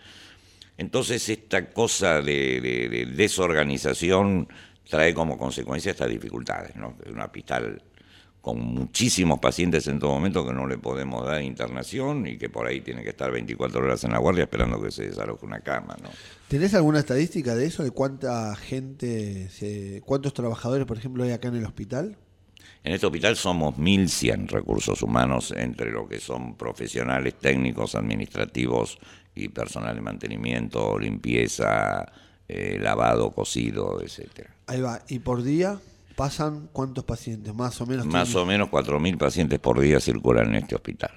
Entonces, esta cosa de desorganización trae como consecuencia estas dificultades, ¿no? Un hospital con muchísimos pacientes en todo momento que no le podemos dar internación y que por ahí tiene que estar 24 horas en la guardia esperando que se desaloje una cama, ¿no?
¿Tenés alguna estadística de eso, de cuánta gente, cuántos trabajadores, por ejemplo, hay acá en el hospital?
En este hospital somos 1.100 recursos humanos entre lo que son profesionales, técnicos, administrativos y personal de mantenimiento, limpieza, eh, lavado, cocido, etcétera.
Ahí va. ¿Y por día pasan cuántos pacientes? Más o menos.
Más o menos 4.000 pacientes por día circulan en este hospital.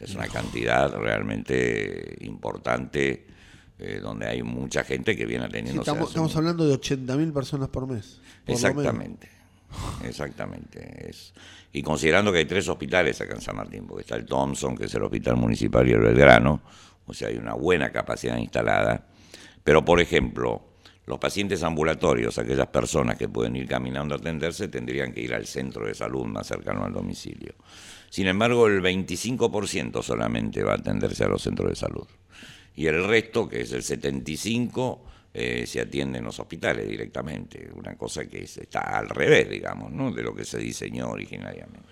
Es una cantidad realmente importante eh, donde hay mucha gente que viene atendiendo.
estamos, estamos, hablando de 80.000 personas por mes.
Exactamente. Exactamente. Es, y considerando que hay tres hospitales acá en San Martín, porque está el Thompson, que es el hospital municipal, y el Belgrano, o sea, hay una buena capacidad instalada. Pero, por ejemplo, los pacientes ambulatorios, aquellas personas que pueden ir caminando a atenderse, tendrían que ir al centro de salud más cercano al domicilio. Sin embargo, el 25% solamente va a atenderse a los centros de salud. Y el resto, que es el 75%, eh, se atiende en los hospitales directamente. Una cosa que está al revés, digamos, ¿no? de lo que se diseñó originariamente.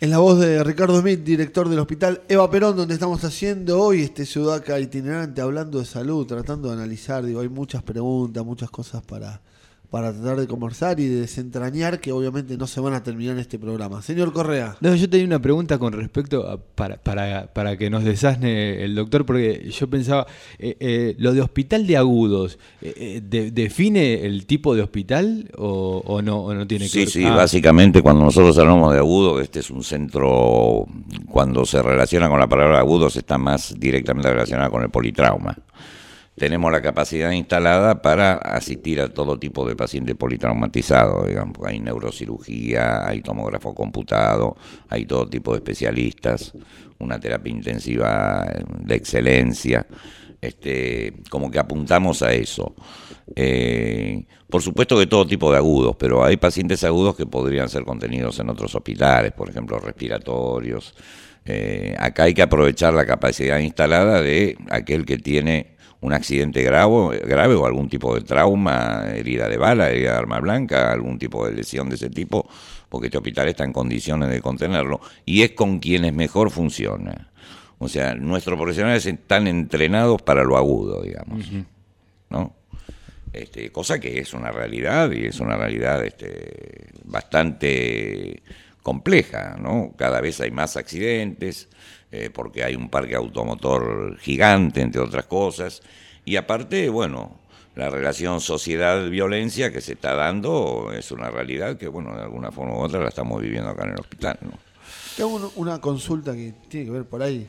En la voz de Ricardo Smith, director del hospital Eva Perón, donde estamos haciendo hoy este Sudaca itinerante, hablando de salud, tratando de analizar, digo, hay muchas preguntas, muchas cosas para, para tratar de conversar y de desentrañar que obviamente no se van a terminar en este programa. Señor Correa.
No, yo tenía una pregunta con respecto a, para, para, para, que nos desasne el doctor, porque yo pensaba, eh, eh, lo de hospital de agudos, eh, ¿define el tipo de hospital o, no, o no tiene que
Sí, sí, ah. básicamente cuando nosotros hablamos de agudo, este es un centro, cuando se relaciona con la palabra agudos, está más directamente relacionada con el politrauma tenemos la capacidad instalada para asistir a todo tipo de pacientes politraumatizados, digamos, hay neurocirugía, hay tomógrafo computado, hay todo tipo de especialistas, una terapia intensiva de excelencia, este, como que apuntamos a eso. Eh, por supuesto que todo tipo de agudos, pero hay pacientes agudos que podrían ser contenidos en otros hospitales, por ejemplo, respiratorios. Eh, acá hay que aprovechar la capacidad instalada de aquel que tiene un accidente grave, grave o algún tipo de trauma, herida de bala, herida de arma blanca, algún tipo de lesión de ese tipo, porque este hospital está en condiciones de contenerlo y es con quienes mejor funciona. O sea, nuestros profesionales están entrenados para lo agudo, digamos, ¿no? Este, cosa que es una realidad y es una realidad este, bastante compleja, ¿no? Cada vez hay más accidentes, eh, porque hay un parque automotor gigante, entre otras cosas, y aparte, bueno, la relación sociedad-violencia que se está dando es una realidad que, bueno, de alguna forma u otra la estamos viviendo acá en el hospital, ¿no?
Una consulta que tiene que ver por ahí.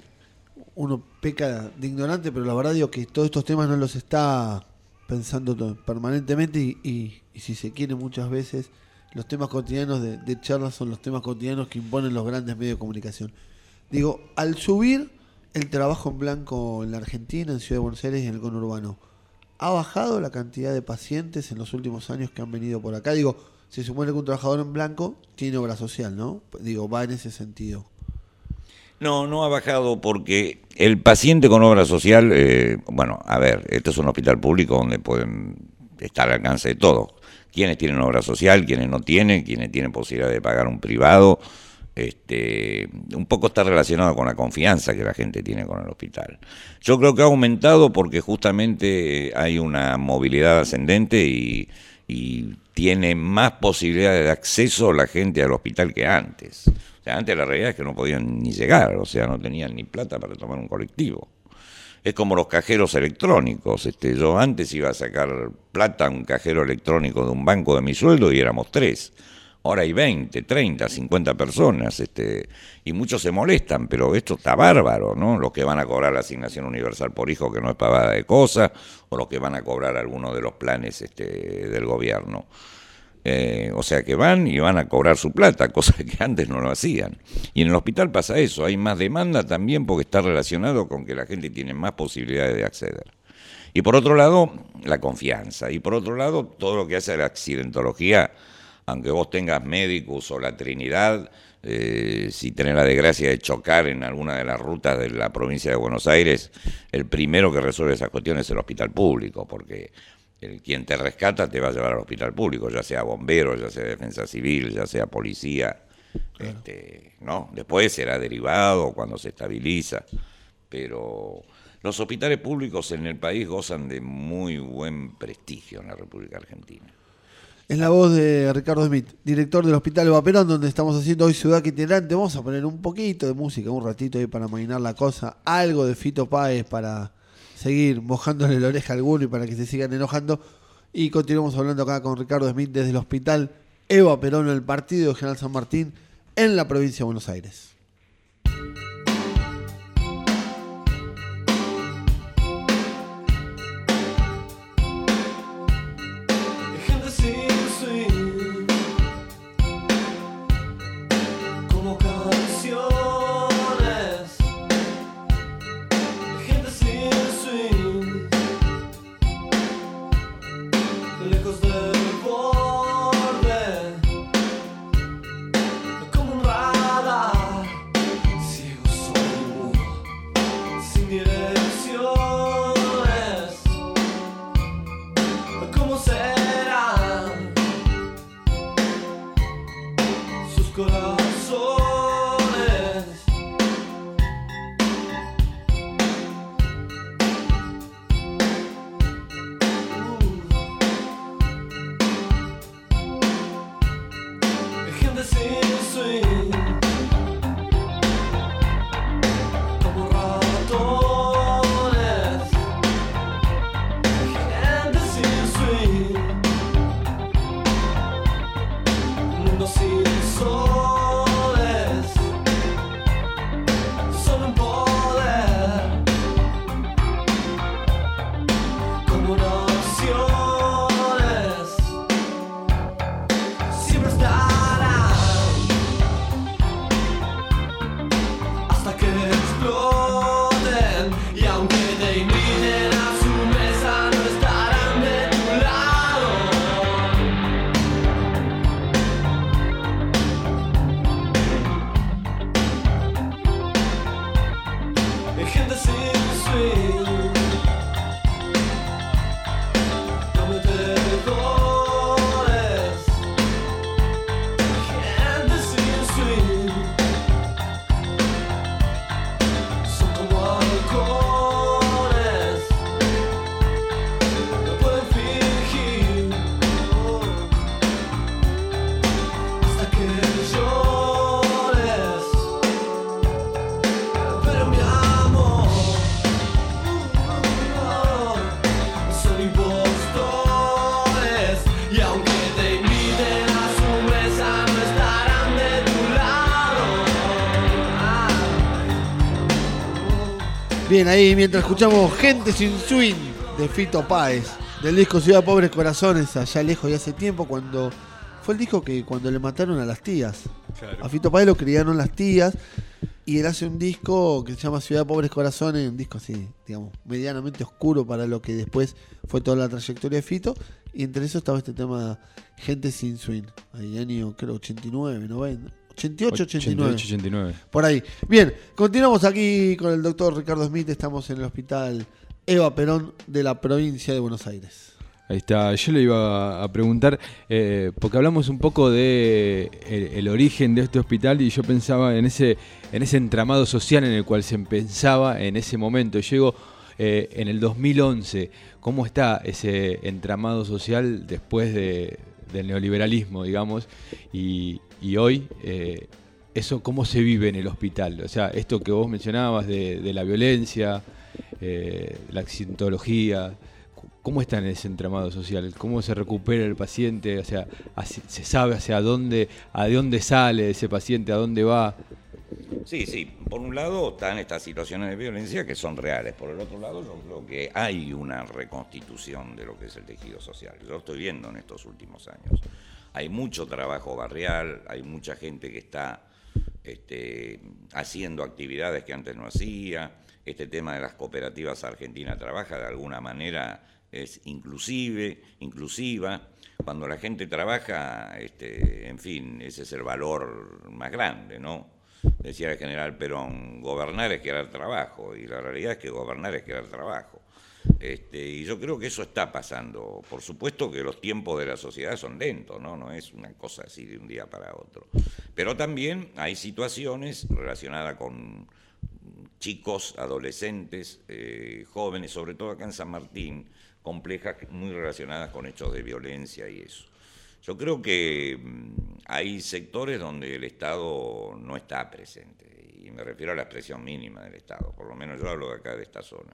Uno peca de ignorante, pero la verdad digo que todos estos temas no los está pensando permanentemente y, si se quiere muchas veces los temas cotidianos de, de charlas son los temas cotidianos que imponen los grandes medios de comunicación. Digo, al subir el trabajo en blanco en la Argentina, en Ciudad de Buenos Aires y en el conurbano, ¿ha bajado la cantidad de pacientes en los últimos años que han venido por acá? Digo, se supone que un trabajador en blanco tiene obra social, ¿no? Digo, va en ese sentido.
No, no ha bajado porque el paciente con obra social, eh, bueno, a ver, este es un hospital público donde pueden estar al alcance de todos. Quienes tienen obra social, quienes no tienen, quienes tienen posibilidad de pagar un privado, este, un poco está relacionado con la confianza que la gente tiene con el hospital. Yo creo que ha aumentado porque justamente hay una movilidad ascendente y, y tiene más posibilidades de acceso la gente al hospital que antes. O sea, antes la realidad es que no podían ni llegar, o sea, no tenían ni plata para tomar un colectivo. Es como los cajeros electrónicos. Este, yo antes iba a sacar plata a un cajero electrónico de un banco de mi sueldo y éramos tres. Ahora hay 20, 30, 50 personas, este, y muchos se molestan, pero esto está bárbaro, ¿no? Los que van a cobrar la asignación universal por hijo, que no es pavada de cosa, o los que van a cobrar alguno de los planes este, del gobierno. Eh, o sea que van y van a cobrar su plata, cosa que antes no lo hacían. Y en el hospital pasa eso, hay más demanda también porque está relacionado con que la gente tiene más posibilidades de acceder. Y por otro lado, la confianza. Y por otro lado, todo lo que hace la accidentología aunque vos tengas médicos o la Trinidad, eh, si tenés la desgracia de chocar en alguna de las rutas de la provincia de Buenos Aires, el primero que resuelve esas cuestiones es el hospital público, porque el quien te rescata te va a llevar al hospital público, ya sea bombero, ya sea defensa civil, ya sea policía, este, ¿no? Después será derivado cuando se estabiliza, pero los hospitales públicos en el país gozan de muy buen prestigio en la República Argentina.
Es la voz de Ricardo Smith, director del Hospital Vaperón, donde estamos haciendo hoy Ciudad Itinerante. Vamos a poner un poquito de música, un ratito ahí para imaginar la cosa. Algo de Fito Páez para seguir mojándole la oreja a alguno y para que se sigan enojando. Y continuamos hablando acá con Ricardo Smith desde el Hospital Eva Perón, el partido de General San Martín, en la provincia de Buenos Aires. Bien, ahí mientras escuchamos Gente sin Swing de Fito Páez, del disco Ciudad Pobres Corazones, allá lejos y hace tiempo, cuando fue el disco que cuando le mataron a las tías. A Fito Páez lo criaron las tías y él hace un disco que se llama Ciudad Pobres Corazones, un disco así, digamos, medianamente oscuro para lo que después fue toda la trayectoria de Fito. Y entre eso estaba este tema Gente sin Swing, ahí año creo 89, 90. 88, 89. 89. Por ahí. Bien, continuamos aquí con el doctor Ricardo Smith. Estamos en el hospital Eva Perón de la provincia de Buenos Aires.
Ahí está. Yo le iba a preguntar, eh, porque hablamos un poco de el, origen de este hospital y yo pensaba en ese, en ese entramado social en el cual se pensaba en ese momento. Llego eh, en el 2011, ¿cómo está ese entramado social después de, del neoliberalismo, digamos? Y, hoy, eh, eso cómo se vive en el hospital. O sea, esto que vos mencionabas de, la violencia, eh, la accidentología, ¿cómo está en ese entramado social? ¿Cómo se recupera el paciente? O sea, ¿se sabe hacia dónde, a dónde sale ese paciente, a dónde va?
Sí, sí. Por un lado están estas situaciones de violencia que son reales. Por el otro lado, yo creo que hay una reconstitución de lo que es el tejido social. Yo lo estoy viendo en estos últimos años. Hay mucho trabajo barrial, hay mucha gente que está este, haciendo actividades que antes no hacía. Este tema de las cooperativas argentinas trabaja de alguna manera, es inclusive, inclusiva. Cuando la gente trabaja, este, en fin, ese es el valor más grande, ¿no? decía el general Perón, gobernar es querer trabajo, y la realidad es que gobernar es querer trabajo. Este, y yo creo que eso está pasando. Por supuesto que los tiempos de la sociedad son lentos, ¿no? No es una cosa así de un día para otro. Pero también hay situaciones relacionadas con chicos, adolescentes, eh, jóvenes, sobre todo acá en San Martín, complejas, muy relacionadas con hechos de violencia y eso. Yo creo que mm, hay sectores donde el Estado no está presente, y me refiero a la expresión mínima del Estado, por lo menos yo hablo de acá, de esta zona,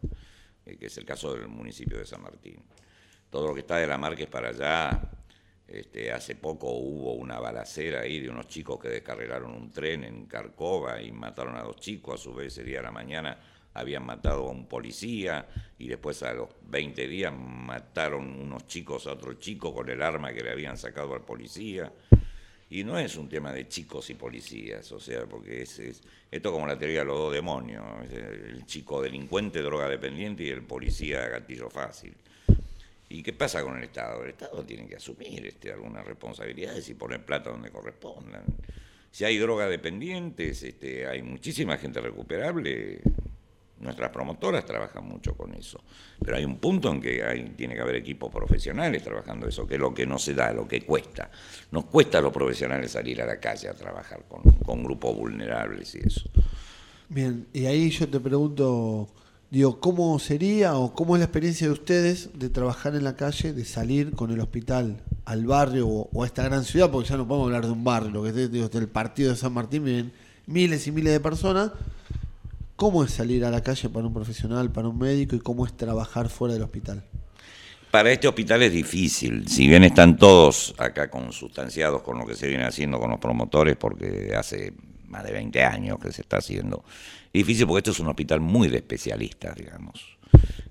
que es el caso del municipio de San Martín. Todo lo que está de la Márquez para allá, este, hace poco hubo una balacera ahí de unos chicos que descarrilaron un tren en Carcova y mataron a dos chicos, a su vez ese día de la mañana habían matado a un policía y después a los 20 días mataron unos chicos a otro chico con el arma que le habían sacado al policía. Y no es un tema de chicos y policías, o sea, porque es, esto como la teoría de los dos demonios, el chico delincuente, droga dependiente y el policía gatillo fácil. ¿Y qué pasa con el Estado? El Estado tiene que asumir este, algunas responsabilidades y poner plata donde correspondan. Si hay droga dependientes, este, hay muchísima gente recuperable, Nuestras promotoras trabajan mucho con eso, pero hay un punto en que hay, tiene que haber equipos profesionales trabajando eso, que es lo que no se da, lo que cuesta. Nos cuesta a los profesionales salir a la calle a trabajar con, con grupos vulnerables y eso.
Bien, y ahí yo te pregunto, digo, ¿cómo sería o cómo es la experiencia de ustedes de trabajar en la calle, de salir con el hospital al barrio o, a esta gran ciudad? Porque ya no podemos hablar de un barrio, lo que es el partido de San Martín, vienen miles y miles de personas ¿Cómo es salir a la calle para un profesional, para un médico y cómo es trabajar fuera del hospital?
Para este hospital es difícil, si bien están todos acá consustanciados con lo que se viene haciendo con los promotores, porque hace más de 20 años que se está haciendo. difícil porque esto es un hospital muy de especialistas, digamos.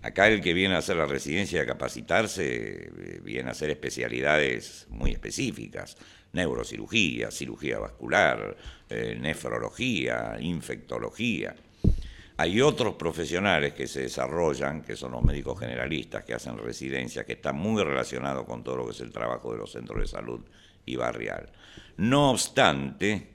Acá el que viene a hacer la residencia a capacitarse eh, viene a hacer especialidades muy específicas, neurocirugía, cirugía vascular, eh, nefrología, infectología. Hay otros profesionales que se desarrollan, que son los médicos generalistas, que hacen residencia, que están muy relacionados con todo lo que es el trabajo de los centros de salud y barrial. No obstante,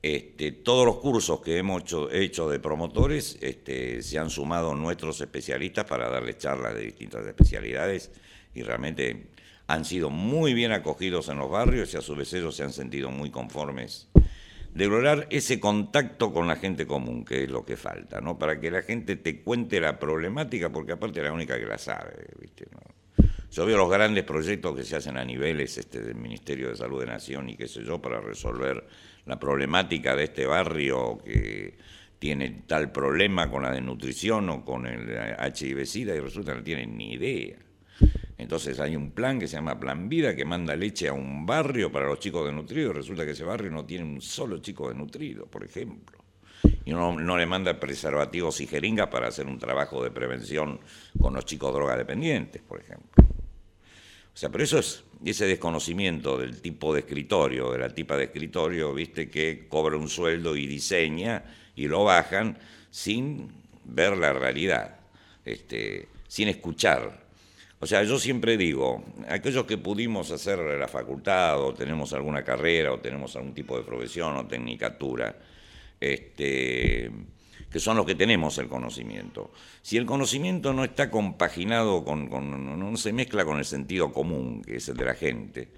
este, todos los cursos que hemos hecho, de promotores este, se han sumado nuestros especialistas para darles charlas de distintas especialidades y realmente han sido muy bien acogidos en los barrios y a su vez ellos se han sentido muy conformes de lograr ese contacto con la gente común, que es lo que falta, ¿no? Para que la gente te cuente la problemática, porque aparte es la única que la sabe, ¿viste? Yo veo los grandes proyectos que se hacen a niveles este, del Ministerio de Salud de Nación y qué sé yo, para resolver la problemática de este barrio que tiene tal problema con la desnutrición o con el HIV-Sida y resulta que no tienen ni idea. Entonces hay un plan que se llama Plan Vida que manda leche a un barrio para los chicos desnutridos. Resulta que ese barrio no tiene un solo chico desnutrido, por ejemplo. Y no, le manda preservativos y jeringas para hacer un trabajo de prevención con los chicos drogadependientes, por ejemplo. O sea, pero eso es ese desconocimiento del tipo de escritorio, de la tipa de escritorio, viste, que cobra un sueldo y diseña y lo bajan sin ver la realidad, este, sin escuchar o sea, yo siempre digo, aquellos que pudimos hacer la facultad o tenemos alguna carrera o tenemos algún tipo de profesión o tecnicatura, este, que son los que tenemos el conocimiento. Si el conocimiento no está compaginado con, no se mezcla con el sentido común, que es el de la gente,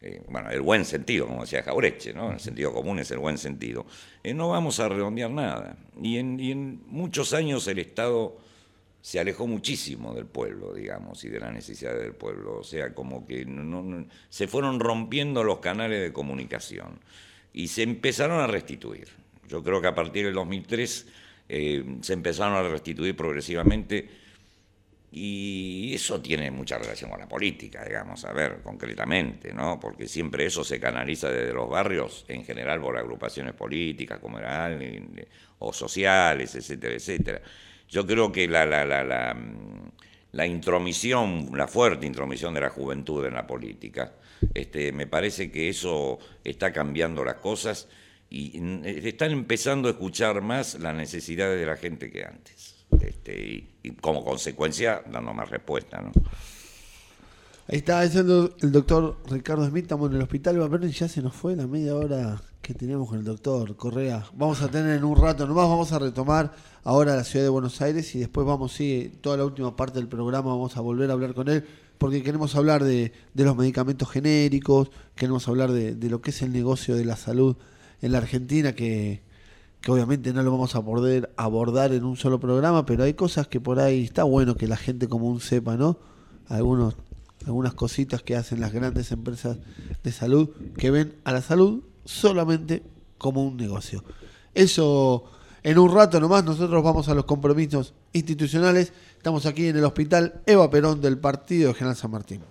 eh, bueno, el buen sentido, como decía Jaureche, ¿no? El sentido común es el buen sentido. Eh, no vamos a redondear nada. Y en, y en muchos años el Estado se alejó muchísimo del pueblo, digamos, y de las necesidades del pueblo. O sea, como que no, se fueron rompiendo los canales de comunicación y se empezaron a restituir. Yo creo que a partir del 2003 eh, se empezaron a restituir progresivamente y eso tiene mucha relación con la política, digamos, a ver, concretamente, ¿no? Porque siempre eso se canaliza desde los barrios, en general por agrupaciones políticas, comunales o sociales, etcétera, etcétera. Yo creo que la, la, la, la, la intromisión, la fuerte intromisión de la juventud en la política, este, me parece que eso está cambiando las cosas y están empezando a escuchar más las necesidades de la gente que antes. Este, y, como consecuencia dando más respuesta. ¿no?
Ahí está diciendo el doctor Ricardo Smith, estamos en el hospital y ya se nos fue la media hora que teníamos con el doctor Correa. Vamos a tener en un rato nomás, vamos a retomar ahora la ciudad de Buenos Aires y después vamos, sí, toda la última parte del programa vamos a volver a hablar con él porque queremos hablar de, los medicamentos genéricos, queremos hablar de, lo que es el negocio de la salud en la Argentina, que, obviamente no lo vamos a poder abordar en un solo programa, pero hay cosas que por ahí está bueno que la gente común sepa, ¿no? Algunos, algunas cositas que hacen las grandes empresas de salud que ven a la salud solamente como un negocio. Eso en un rato nomás nosotros vamos a los compromisos institucionales. Estamos aquí en el Hospital Eva Perón del Partido de General San Martín.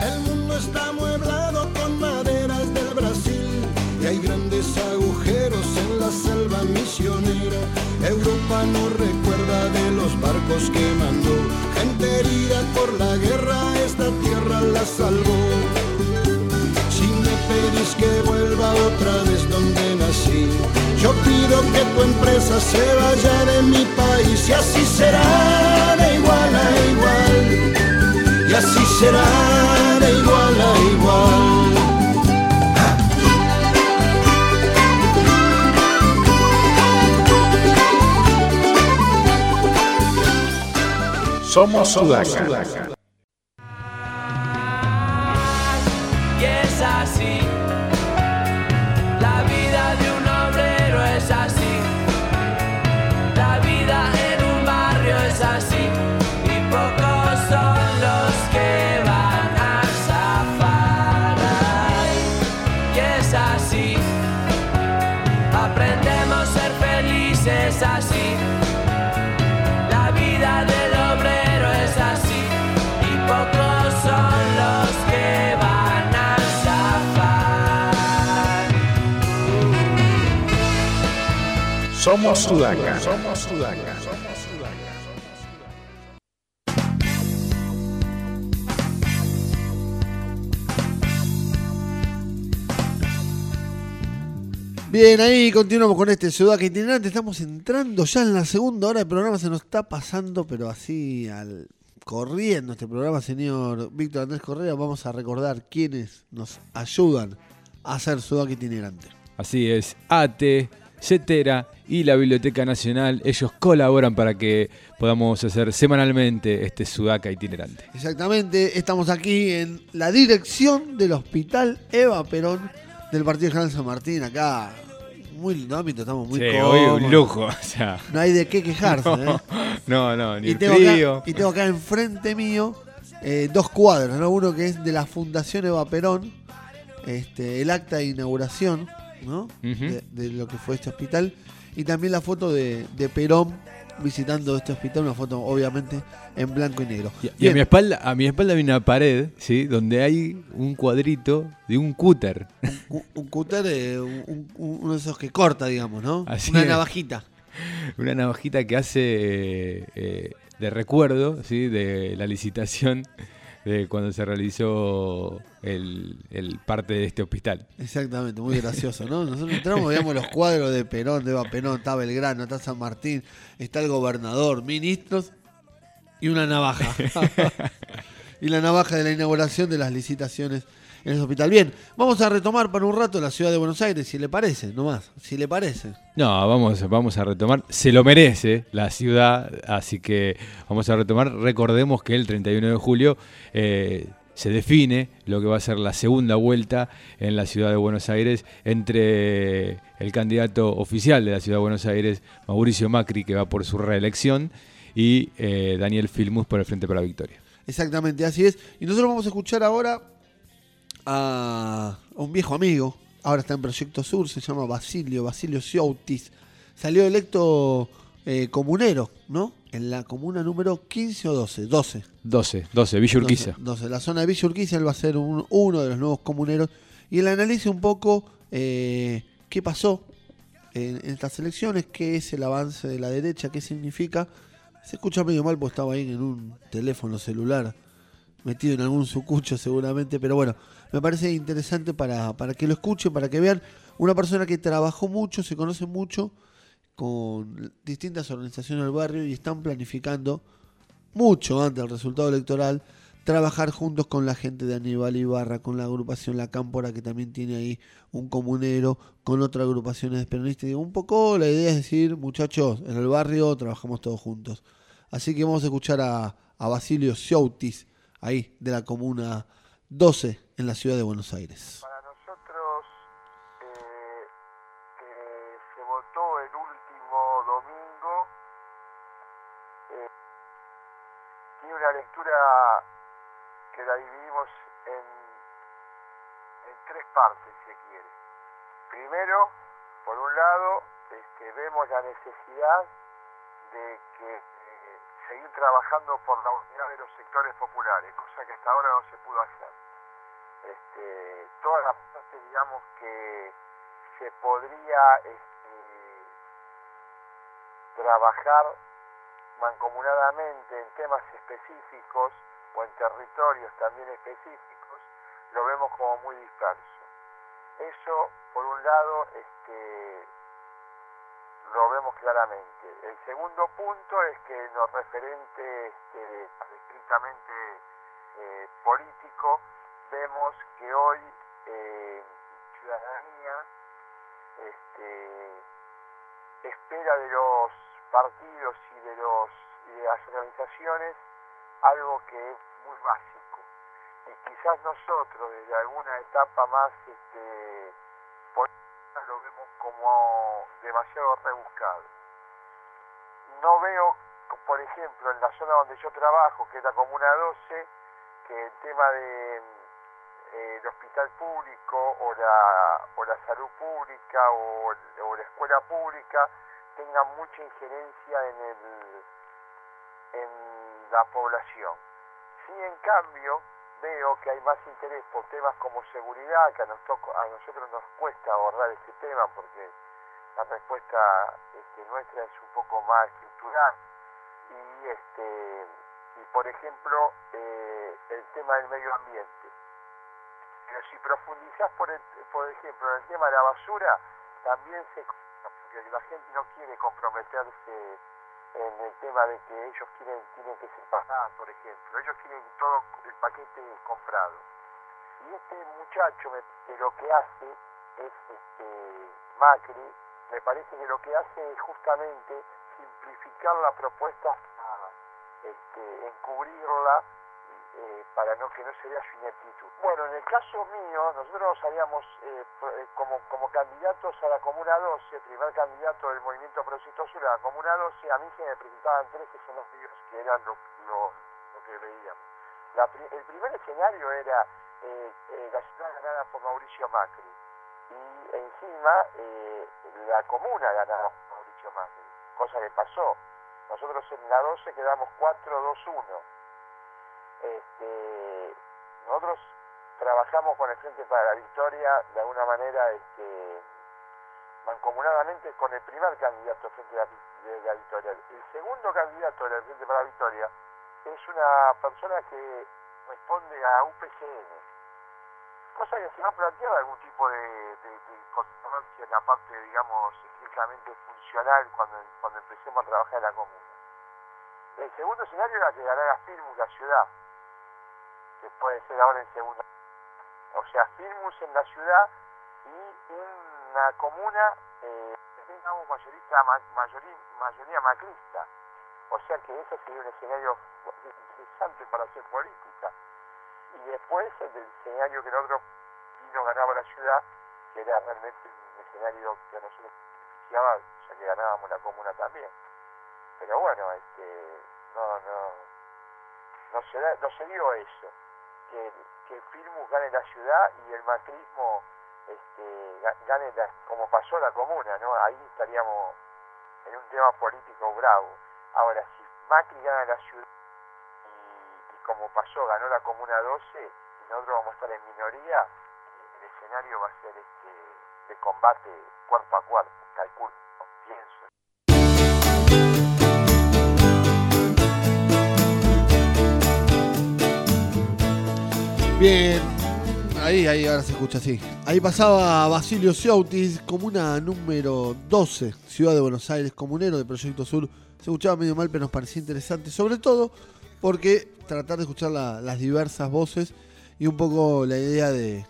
El mundo está amueblado con maderas del Brasil y hay grandes agujeros en la selva misionera. Europa no recuerda de los barcos que mandó, gente herida por la la salvó pedís que vuelva otra vez donde nací. Yo pido que tu empresa se vaya de mi país y así será de igual a igual. Y así será de igual a igual.
Somos Sudaca. see. Somos Sudaca. Somos Sudaca.
Bien, ahí continuamos con este Sudaca itinerante. Estamos entrando ya en la segunda hora del programa. Se nos está pasando, pero así al corriendo este programa, señor Víctor Andrés Correa. Vamos a recordar quiénes nos ayudan a hacer Sudaca itinerante.
Así es, ATE, CETERA y la Biblioteca Nacional. Ellos colaboran para que podamos hacer semanalmente este Sudaca itinerante.
Exactamente, estamos aquí en la dirección del Hospital Eva Perón del Partido General San Martín, acá. Muy lindo ámbito, estamos muy sí,
Hoy un lujo,
No hay de qué quejarse,
no,
¿eh?
No, no, ni
y tengo
frío.
y tengo acá enfrente mío eh, dos cuadros, ¿no? Uno que es de la Fundación Eva Perón, este, el acta de inauguración, ¿no? de, lo que fue este hospital. Y también la foto de, Perón visitando este hospital, una foto obviamente en blanco y negro.
Y, a mi espalda, a mi espalda hay una pared, ¿sí? Donde hay un cuadrito de un cúter.
Un, cúter, eh, uno de esos que corta, digamos, ¿no? una navajita.
Una navajita que hace eh, de recuerdo, ¿sí? De la licitación de cuando se realizó el, parte de este hospital.
Exactamente, muy gracioso, ¿no? Nosotros entramos, veíamos los cuadros de Perón, de Eva Perón, está Belgrano, está San Martín, está el gobernador, ministros y una navaja. y la navaja de la inauguración de las licitaciones en el hospital. Bien, vamos a retomar para un rato la ciudad de Buenos Aires, si le parece, nomás, si le parece.
No, vamos, vamos a retomar, se lo merece la ciudad, así que vamos a retomar. Recordemos que el 31 de julio eh, se define lo que va a ser la segunda vuelta en la ciudad de Buenos Aires entre el candidato oficial de la ciudad de Buenos Aires, Mauricio Macri, que va por su reelección, y eh, Daniel Filmus por el Frente para la Victoria.
Exactamente, así es. Y nosotros vamos a escuchar ahora a, a un viejo amigo, ahora está en Proyecto Sur, se llama Basilio, Basilio Ciautis. Salió electo eh, comunero, ¿no? En la comuna número 15 o 12, 12.
12, 12, Villa Urquiza.
12, 12. La zona de Villa Urquiza, él va a ser un- uno de los nuevos comuneros. Y él analiza un poco eh, qué pasó en, en estas elecciones, qué es el avance de la derecha, qué significa. Se escucha medio mal porque estaba ahí en un teléfono celular, metido en algún sucucho seguramente, pero bueno, me parece interesante para, para que lo escuchen, para que vean una persona que trabajó mucho, se conoce mucho con distintas organizaciones del barrio y están planificando mucho antes del resultado electoral trabajar juntos con la gente de Aníbal Ibarra, con la agrupación La Cámpora, que también tiene ahí un comunero, con otras agrupaciones de peronistas. Un poco la idea es decir, muchachos, en el barrio trabajamos todos juntos. Así que vamos a escuchar a, a Basilio Ciautis, ahí de la comuna 12 en la ciudad de Buenos Aires.
Para nosotros, eh, se votó el último domingo, eh, tiene una lectura que la dividimos en, tres partes, si quiere. Primero, por un lado, este, vemos la necesidad de que seguir trabajando por la unidad de los sectores populares, cosa que hasta ahora no se pudo hacer. Este, toda la parte, digamos, que se podría este, trabajar mancomunadamente en temas específicos o en territorios también específicos, lo vemos como muy disperso. Eso, por un lado, este, lo vemos claramente. El segundo punto es que en lo referente este, estrictamente eh, político, vemos que hoy eh, ciudadanía este, espera de los partidos y de, los, y de las organizaciones algo que es muy básico. Y quizás nosotros desde alguna etapa más este, política lo vemos como demasiado rebuscado. No veo, por ejemplo, en la zona donde yo trabajo, que es la Comuna 12, que el tema de eh, el hospital público o la, o la salud pública o, la escuela pública tengan mucha injerencia en, el, en la población. Sí, en cambio, veo que hay más interés por temas como seguridad, que a, nos a nosotros nos cuesta abordar este tema porque la respuesta este, nuestra es un poco más estructural. Y, este, y por ejemplo, eh, el tema del medio ambiente. Pero si profundizás, por, el- por ejemplo, en el tema de la basura, también se... porque la gente no quiere comprometerse en el tema de que ellos quieren tienen que separar, por ejemplo. Ellos quieren todo el paquete comprado. Y este muchacho me- lo que hace es este, Macri, me parece que lo que hace es justamente simplificar la propuesta este, encubrirla eh, para no que no se vea su ineptitud. Bueno, en el caso mío, nosotros nos habíamos, eh, eh, como, como candidatos a la Comuna 12, primer candidato del Movimiento Proyecto Sur a la Comuna 12, a mí se me presentaban tres escenarios que eran lo, lo- que veíamos. La el primer escenario era eh, eh, la ciudad ganada por Mauricio Macri y encima eh, la comuna ganada por Mauricio Macri, cosa que pasó. Nosotros en la 12 quedamos 4-2-1 este, nosotros trabajamos con el Frente para la Victoria de alguna manera este, mancomunadamente con el primer candidato Frente de la, de la Victoria. El segundo candidato del Frente para la Victoria es una persona que responde a UPCN, cosa que se va a plantear algún tipo de, de, de en la parte, digamos, estrictamente funcional cuando, cuando empecemos a trabajar en la comuna. El segundo escenario era que ganara Firmus la ciudad, que puede ser ahora en segunda. O sea, Firmus en la ciudad y una comuna eh, tengamos mayorista, ma- mayoría macrista. O sea que ese sería un escenario interesante para hacer política. Y después el, escenario que nosotros vino ganaba la ciudad, que era realmente un escenario que a nosotros beneficiaba, ya que ganábamos la comuna también. Pero bueno, este, no, no, no se, da, no se dio eso, que, que Firmus gane la ciudad y el macrismo este, gane como pasó la comuna, ¿no? Ahí estaríamos en un tema político bravo. Ahora, si Macri gana la ciudad como pasó, ganó la comuna 12 y nosotros vamos a estar en minoría, el escenario va a ser este, de combate cuerpo a cuerpo, calculo, pienso.
Bien, ahí, ahí, ahora se escucha así. Ahí pasaba Basilio Ciautis, comuna número 12, Ciudad de Buenos Aires, comunero de Proyecto Sur. Se escuchaba medio mal, pero nos parecía interesante, sobre todo porque tratar de escuchar las diversas voces y un poco la idea de,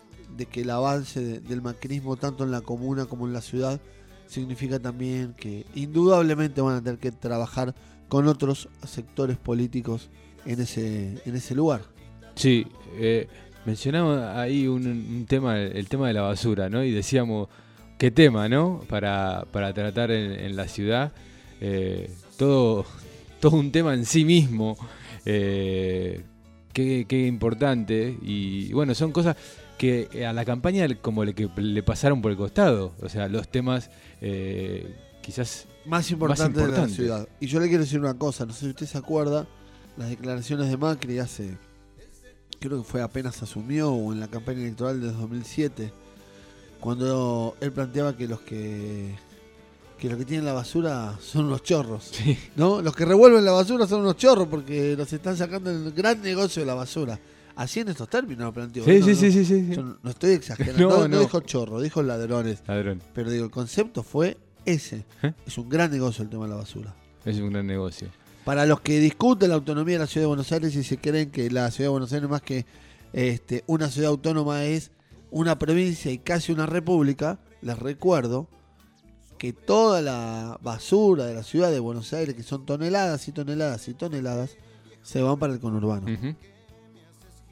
que el avance del macrismo, tanto en la comuna como en la ciudad, significa también que indudablemente van a tener que trabajar con otros sectores políticos en ese, en ese lugar.
Sí, eh, mencionamos ahí un, tema, el tema de la basura, ¿no? Y decíamos, ¿qué tema, no? Para, para tratar en, la ciudad. Eh, todo, todo un tema en sí mismo. Eh, qué, importante. Y bueno, son cosas que a la campaña como le, que le pasaron por el costado. O sea, los temas eh, quizás
más importantes de la ciudad. Y yo le quiero decir una cosa, no sé si usted se acuerda, las declaraciones de Macri hace creo que fue apenas asumió o en la campaña electoral de 2007, cuando él planteaba que los que que los que tienen la basura son unos chorros, ¿no? Los que revuelven la basura son unos chorros porque los están sacando el gran negocio de la basura. Así en estos términos lo planteó.
Sí, sí, sí, sí,
no estoy exagerando. no, dijo chorro, dijo ladrones.
Ladrón.
Pero digo, el concepto fue ese. ¿Eh? Es un gran negocio el tema de la basura.
Es un gran negocio.
Para los que discuten la autonomía de la ciudad de Buenos Aires y se creen que la ciudad de Buenos Aires más que este, una ciudad autónoma es una provincia y casi una república, les recuerdo que toda la basura de la ciudad de Buenos Aires, que son toneladas y toneladas y toneladas, se van para el conurbano.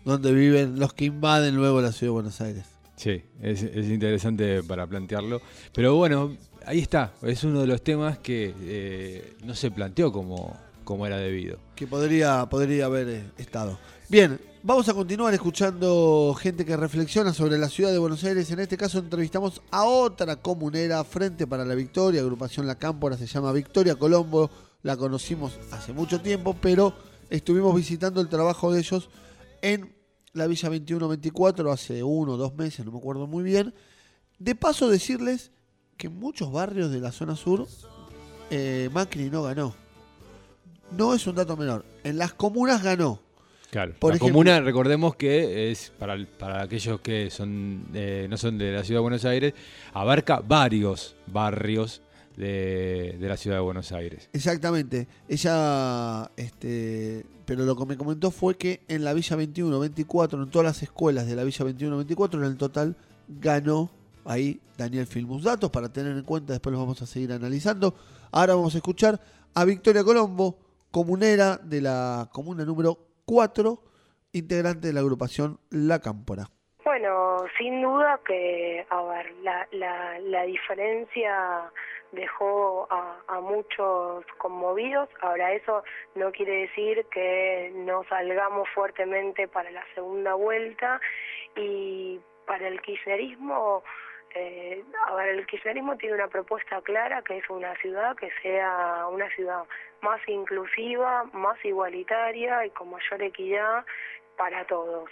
Donde viven los que invaden luego la ciudad de Buenos Aires.
Sí, es, interesante para plantearlo. Pero bueno, ahí está. Es uno de los temas que eh, no se planteó como, como era debido.
Que podría, podría haber eh, estado. Bien, vamos a continuar escuchando gente que reflexiona sobre la ciudad de Buenos Aires. En este caso entrevistamos a otra comunera, Frente para la Victoria, agrupación La Cámpora, se llama Victoria Colombo. La conocimos hace mucho tiempo, pero estuvimos visitando el trabajo de ellos en la Villa 2124 hace uno o dos meses, no me acuerdo muy bien. De paso decirles que en muchos barrios de la zona sur eh, Macri no ganó no es un dato menor. En las comunas ganó.
Claro. la comuna, recordemos que es para, para aquellos que son eh, no son de la ciudad de Buenos Aires, abarca varios barrios de, la ciudad de Buenos Aires.
Exactamente. Ella, este, pero lo que me comentó fue que en la Villa 21, 24, en todas las escuelas de la Villa 21, 24, en el total ganó ahí Daniel Filmus. Datos para tener en cuenta, después los vamos a seguir analizando. Ahora vamos a escuchar a Victoria Colombo, comunera de la comuna número 4, integrante de la agrupación La Cámpora.
Bueno, sin duda que, a ver, la, la, la diferencia dejó a, a, muchos conmovidos. Ahora, eso no quiere decir que no salgamos fuertemente para la segunda vuelta y para el kirchnerismo eh, a ver, el kirchnerismo tiene una propuesta clara que es una ciudad que sea una ciudad más inclusiva, más igualitaria y con mayor equidad para todos,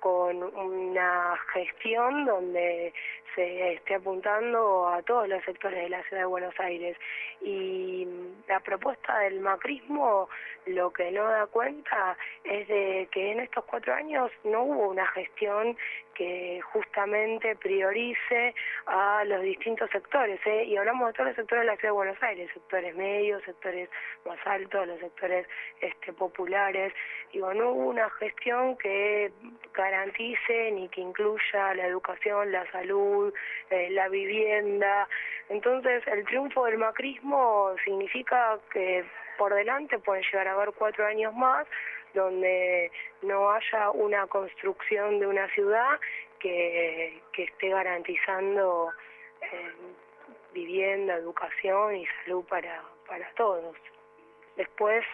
con una gestión donde se esté apuntando a todos los sectores de la ciudad de Buenos Aires. Y la propuesta del macrismo lo que no da cuenta es de que en estos cuatro años no hubo una gestión que justamente priorice a los distintos sectores, ¿eh? y hablamos de todos los sectores de la ciudad de Buenos Aires, sectores medios, sectores más altos, los sectores este, populares, digo, no hubo una gestión que garantice ni que incluya la educación, la salud, eh, la vivienda, entonces el triunfo del macrismo significa que por delante pueden llegar a haber cuatro años más donde no haya una construcción de una ciudad que, que esté garantizando eh, vivienda, educación y salud para, para todos. Después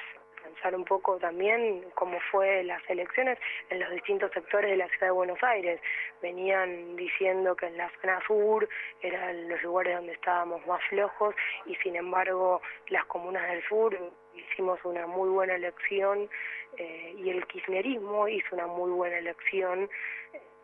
pensar un poco también cómo fue las elecciones en los distintos sectores de la ciudad de Buenos Aires. Venían diciendo que en la zona sur eran los lugares donde estábamos más flojos y sin embargo las comunas del sur hicimos una muy buena elección eh, y el kirchnerismo hizo una muy buena elección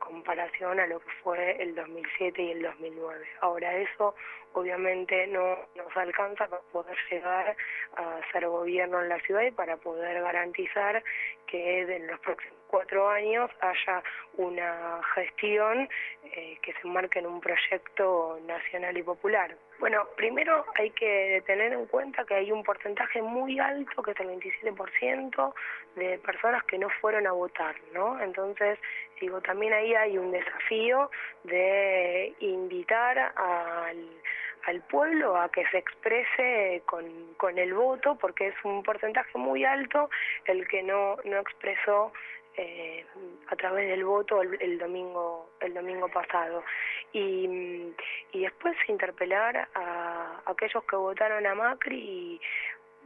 comparación a lo que fue el 2007 y el 2009. Ahora eso obviamente no nos alcanza para poder llegar a ser gobierno en la ciudad y para poder garantizar que en los próximos cuatro años haya una gestión eh, que se enmarque en un proyecto nacional y popular. Bueno, primero hay que tener en cuenta que hay un porcentaje muy alto, que es el 27% de personas que no fueron a votar, ¿no? Entonces, digo, también ahí hay un desafío de invitar al pueblo a que se exprese con, con el voto, porque es un porcentaje muy alto el que no, no expresó eh, a través del voto el, domingo el domingo pasado y, y después interpelar a, aquellos que votaron a Macri y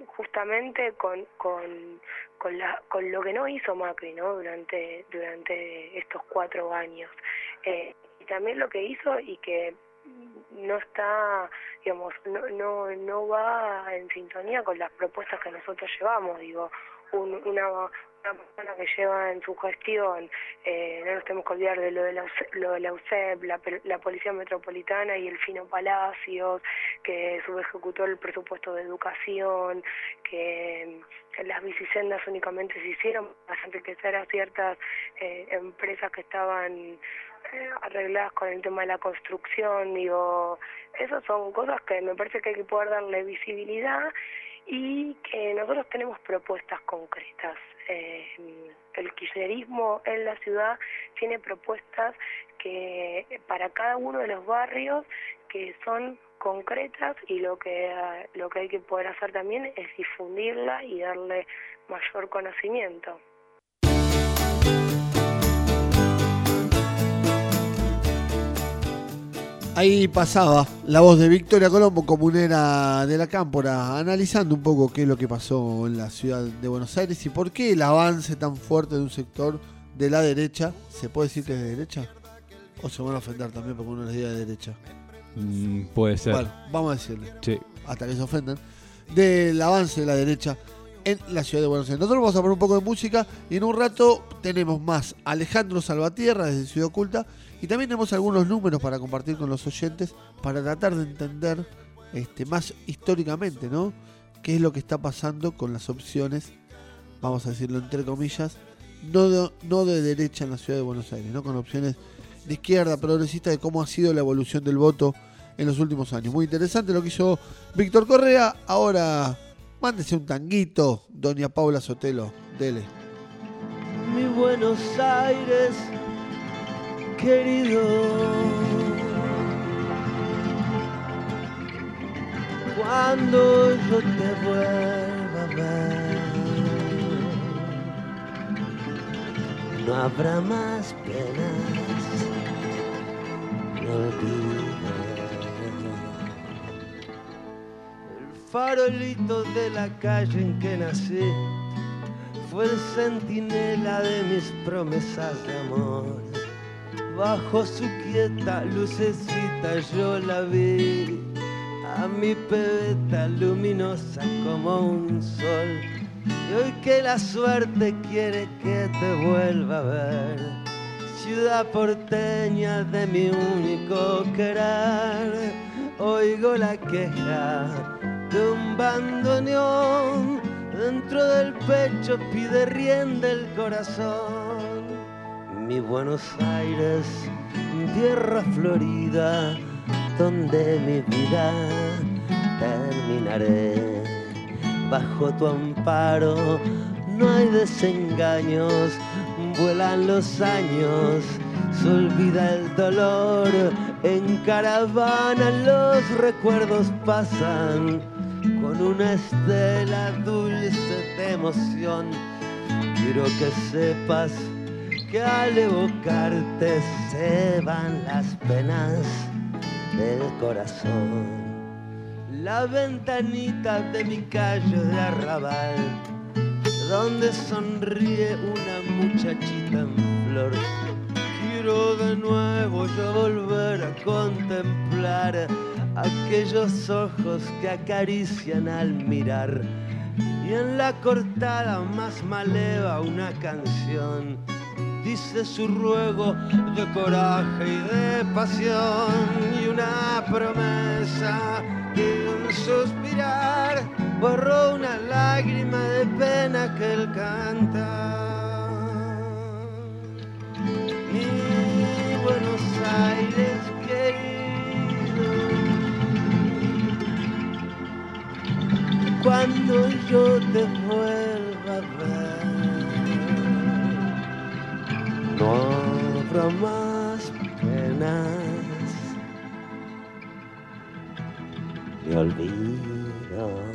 justamente con, con, con, la, con lo que no hizo Macri ¿no? durante durante estos cuatro años eh, y también lo que hizo y que no está, digamos, no, no, no va en sintonía con las propuestas que nosotros llevamos, digo, un, una, una persona que lleva en su gestión, eh, no nos tenemos que olvidar de lo de la, lo la UCEP, la, la Policía Metropolitana y el Fino Palacios, que subejecutó el presupuesto de educación, que las bicisendas únicamente se hicieron para enriquecer a ciertas eh, empresas que estaban eh, arregladas con el tema de la construcción, digo, esas son cosas que me parece que hay que poder darle visibilidad y que nosotros tenemos propuestas concretas. Eh, el kirchnerismo en la ciudad tiene propuestas que para cada uno de los barrios que son concretas y lo que lo que hay que poder hacer también es difundirla y darle mayor conocimiento.
Ahí pasaba la voz de Victoria Colombo, comunera de la Cámpora, analizando un poco qué es lo que pasó en la ciudad de Buenos Aires y por qué el avance tan fuerte de un sector de la derecha, ¿se puede decir que es de derecha? ¿O se van a ofender también porque uno les diga de derecha?
Mm, puede ser.
Bueno, vamos a decirle.
Sí.
Hasta que se ofendan. Del avance de la derecha en la ciudad de Buenos Aires. Nosotros vamos a poner un poco de música y en un rato tenemos más Alejandro Salvatierra desde Ciudad Oculta y también tenemos algunos números para compartir con los oyentes para tratar de entender este, más históricamente, ¿no? ¿Qué es lo que está pasando con las opciones, vamos a decirlo entre comillas, no de, no de derecha en la ciudad de Buenos Aires, ¿no? Con opciones de izquierda, progresista, de cómo ha sido la evolución del voto en los últimos años. Muy interesante lo que hizo Víctor Correa. Ahora, mándese un tanguito, doña Paula Sotelo, dele.
Mi Buenos Aires querido. Cuando yo te vuelva a ver, no habrá más penas, no olvides. Farolito de la calle en que nací. Fue el centinela de mis promesas de amor. Bajo su quieta lucecita yo la vi, a mi pebeta luminosa como un sol. Y hoy que la suerte quiere que te vuelva a ver, ciudad porteña de mi único querer, oigo la queja de un bandoneón, dentro del pecho pide rienda el corazón. Mi Buenos Aires, tierra florida, donde mi vida terminaré. Bajo tu amparo no hay desengaños, vuelan los años, se olvida el dolor, en caravana los recuerdos pasan con una estela dulce de emoción quiero que sepas que al evocarte se van las penas del corazón. La ventanita de mi calle de arrabal, donde sonríe una muchachita en flor. Quiero de nuevo yo volver a contemplar aquellos ojos que acarician al mirar. Y en la cortada más maleva una canción dice su ruego de coraje y de pasión y una promesa de un suspirar borró una lágrima de pena que él canta. Mi Buenos Aires querido, cuando yo te vuelva a ver no habrá más penas de olvido.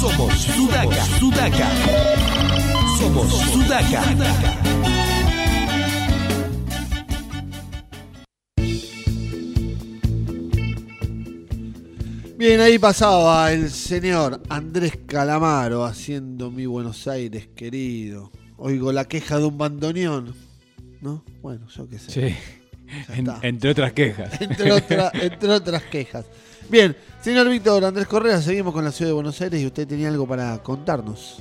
Somos Sudaca, Sudaca. Somos Sudaca.
Bien, ahí pasaba el señor Andrés Calamaro haciendo mi Buenos Aires querido. Oigo la queja de un bandoneón, ¿no? Bueno, yo qué sé.
Sí. En- entre otras quejas.
entre, otra- entre otras quejas. Bien, señor Víctor Andrés Correa, seguimos con la ciudad de Buenos Aires y usted tenía algo para contarnos.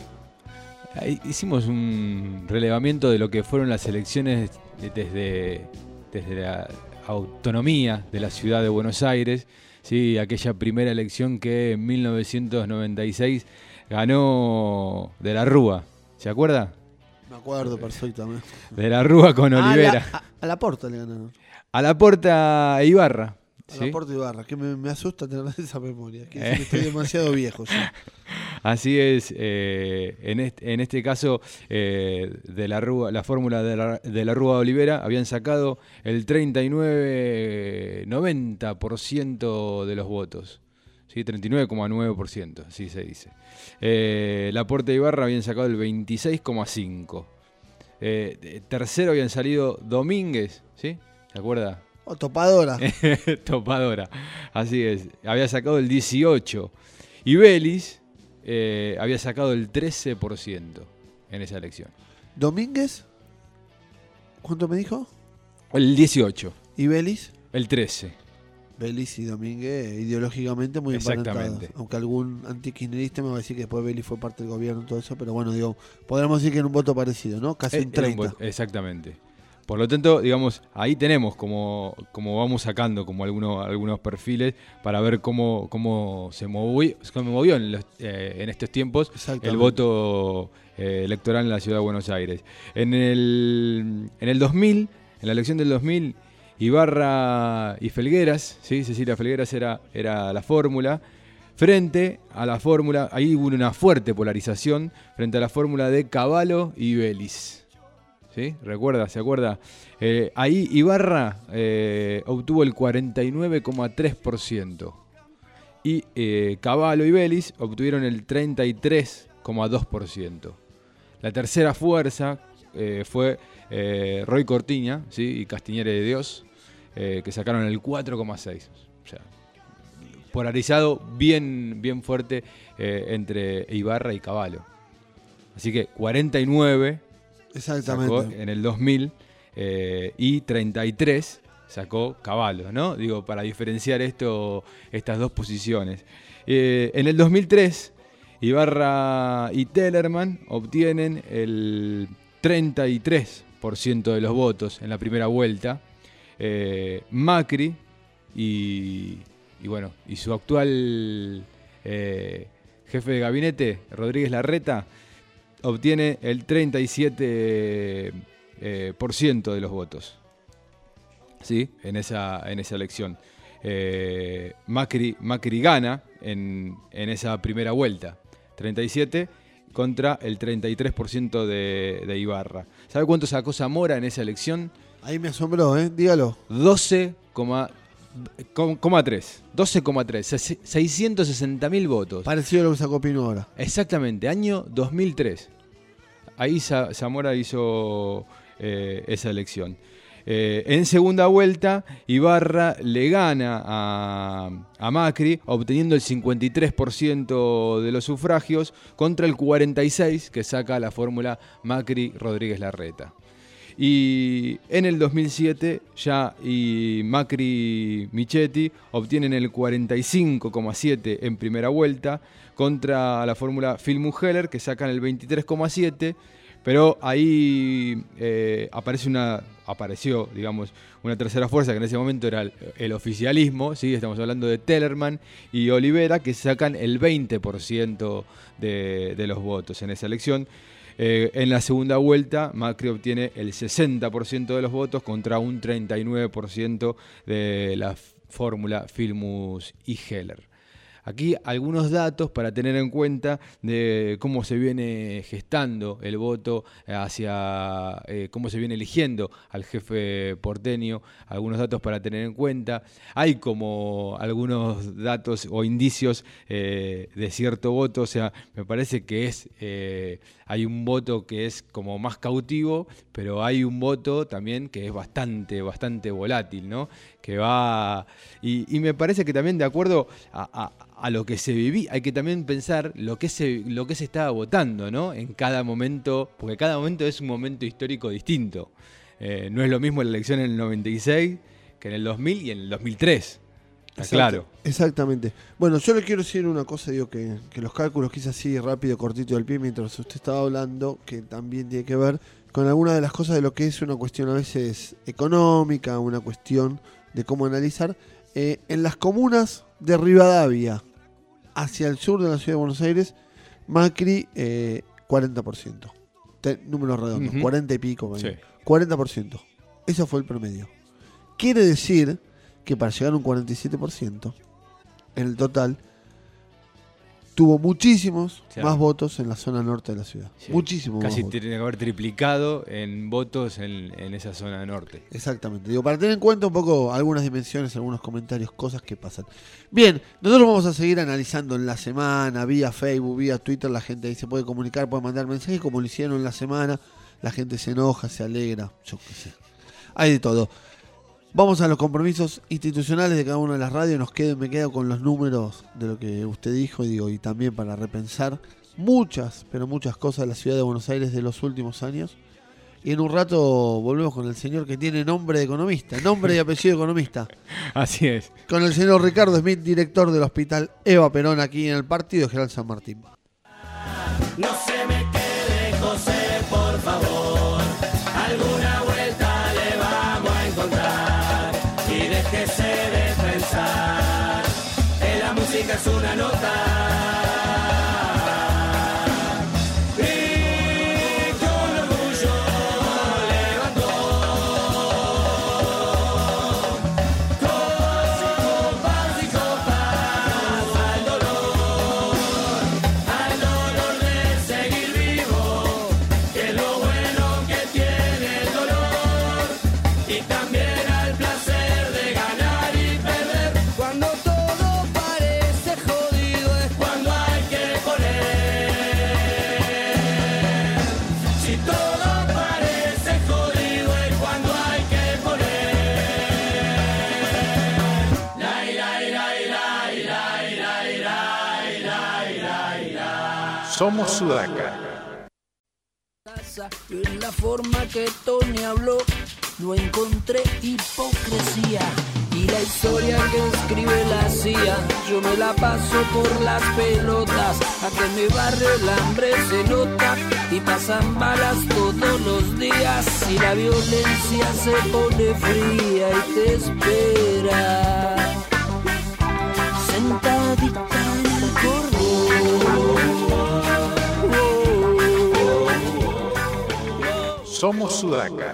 Hicimos un relevamiento de lo que fueron las elecciones de- desde, desde la autonomía de la ciudad de Buenos Aires, ¿sí? aquella primera elección que en 1996 ganó de la Rúa. ¿Se acuerda?
Me acuerdo perfectamente.
De la Rúa con
Ah,
Olivera.
la- a, a la porta le ganaron.
A la Porta Ibarra.
A
¿sí?
la porta Ibarra, que me, me asusta tener esa memoria. Que
Eh.
que estoy demasiado viejo.
Así es, eh, en, este, en este caso, eh, de la, Rúa, la fórmula de la, de la Rúa Olivera habían sacado el 39-90% de los votos. ¿sí? 39,9%, así se dice. Eh, la Puerta Ibarra habían sacado el 26,5%. Eh, de- tercero habían salido Domínguez, ¿sí? ¿Se acuerda?
Oh, topadora.
Topadora. Así es. Había sacado el 18. Y Vélez eh, había sacado el 13% en esa elección.
Domínguez, ¿cuánto me dijo?
El 18.
¿Y Belis?
El 13.
Belis y Domínguez ideológicamente muy
Exactamente.
emparentados. Aunque algún antikirchnerista me va a decir que después Belis fue parte del gobierno y todo eso, pero bueno, digo, podríamos decir que en un voto parecido, ¿no? Casi
Eh,
un
era un
30.
voto- exactamente. Por lo tanto, digamos, ahí tenemos como, como vamos sacando como algunos, algunos perfiles para ver cómo, cómo se movió, cómo movió en, los- eh, en estos tiempos el voto eh, electoral en la ciudad de Buenos Aires. En el, en el 2000, en la elección del 2000, Ibarra y Felgueras, ¿sí? Cecilia Felgueras era, era la fórmula, frente a la fórmula, ahí hubo una fuerte polarización, frente a la fórmula de Caballo y Vélez. ¿Recuerda? ¿Se acuerda? Eh, ahí Ibarra eh, obtuvo el 49,3%. Y eh, Caballo y Vélez obtuvieron el 33,2%. La tercera fuerza fue Roy Cortiña ¿sí? y Castiñere de Dios, que sacaron el 4,6%. O sea, polarizado bien, bien fuerte entre Ibarra y Caballo. Así que 49
Exactamente.
en el 2000 eh, y 33 sacó Caballo, ¿no? Digo, para diferenciar esto, estas dos posiciones. Eh, en el 2003, Ibarra y Tellerman obtienen el 33% de los votos en la primera vuelta. Eh, Macri y, bueno, y su actual jefe de gabinete, Rodríguez Larreta, obtiene el 37% eh, por ciento de los votos. ¿Sí? En esa, en esa elección. Eh, Macri, Macri gana en, en esa primera vuelta. 37 contra el 33% de, de Ibarra. ¿Sabe cuánto sacó Zamora en esa elección?
Ahí me asombró, ¿eh? Dígalo.
12,2 12,3. 12,3. 660 mil votos.
Parecido a lo que sacó Pino ahora.
Exactamente, año 2003. Ahí Zamora hizo eh, esa elección. Eh, en segunda vuelta, Ibarra le gana a, Macri, obteniendo el 53% de los sufragios contra el 46% que saca la fórmula Macri-Rodríguez Larreta. Y en el 2007 ya y Macri Michetti obtienen el 45,7 en primera vuelta contra la fórmula Phil Heller que sacan el 23,7 pero ahí eh, aparece una, apareció, digamos, una tercera fuerza que en ese momento era el, oficialismo, ¿sí? estamos hablando de Tellerman y Olivera, que sacan el 20% de, de los votos en esa elección. Eh, en la segunda vuelta, Macri obtiene el 60% de los votos contra un 39% de la fórmula Filmus y Heller. Aquí algunos datos para tener en cuenta de cómo se viene gestando el voto hacia eh, cómo se viene eligiendo al jefe porteño, algunos datos para tener en cuenta. Hay como algunos datos o indicios eh, de cierto voto, o sea, me parece que es eh, hay un voto que es como más cautivo, pero hay un voto también que es bastante, bastante volátil, ¿no? Que va. Y, me parece que también de acuerdo a, lo que se vivía, hay que también pensar lo que se, lo que se estaba votando, ¿no? En cada momento, porque cada momento es un momento histórico distinto. Eh, no es lo mismo la elección en el 96 que en el 2000 y en el 2003 claro.
Exactamente. Bueno, yo le quiero decir una cosa, digo que, los cálculos quise así rápido, cortito del pie, mientras usted estaba hablando, que también tiene que ver con alguna de las cosas de lo que es una cuestión a veces económica, una cuestión de cómo analizar. Eh, en las comunas de Rivadavia, hacia el sur de la ciudad de Buenos Aires, Macri 40%. Eh, números redondos, 40 y pico. 40%. Eso fue el promedio. Quiere decir que para llegar a un 47% en el total, tuvo muchísimos más votos en la zona norte de la ciudad. Muchísimos
Casi
más
tiene que haber triplicado en votos en, esa zona norte.
Exactamente. Digo, para tener en cuenta un poco algunas dimensiones, algunos comentarios, cosas que pasan. Bien, nosotros vamos a seguir analizando en la semana, vía Facebook, vía Twitter, la gente ahí se puede comunicar, puede mandar mensajes como lo hicieron en la semana. La gente se enoja, se alegra, yo qué sé. Hay de todo. Vamos a los compromisos institucionales de cada una de las radios. Nos quedo, me quedo con los números de lo que usted dijo digo, y también para repensar muchas, pero muchas cosas de la ciudad de Buenos Aires de los últimos años. Y en un rato volvemos con el señor que tiene nombre de economista, nombre y apellido de economista.
Así es.
Con el señor Ricardo Smith, director del Hospital Eva Perón, aquí en el partido General San Martín.
No
Somos Sudaca.
En la forma que Tony habló, no encontré hipocresía. Y la historia que escribe la CIA, yo me la paso por las pelotas. A que me barre el hambre se nota y pasan balas todos los días. Y la violencia se pone fría y te espera.
Somos Sudaca.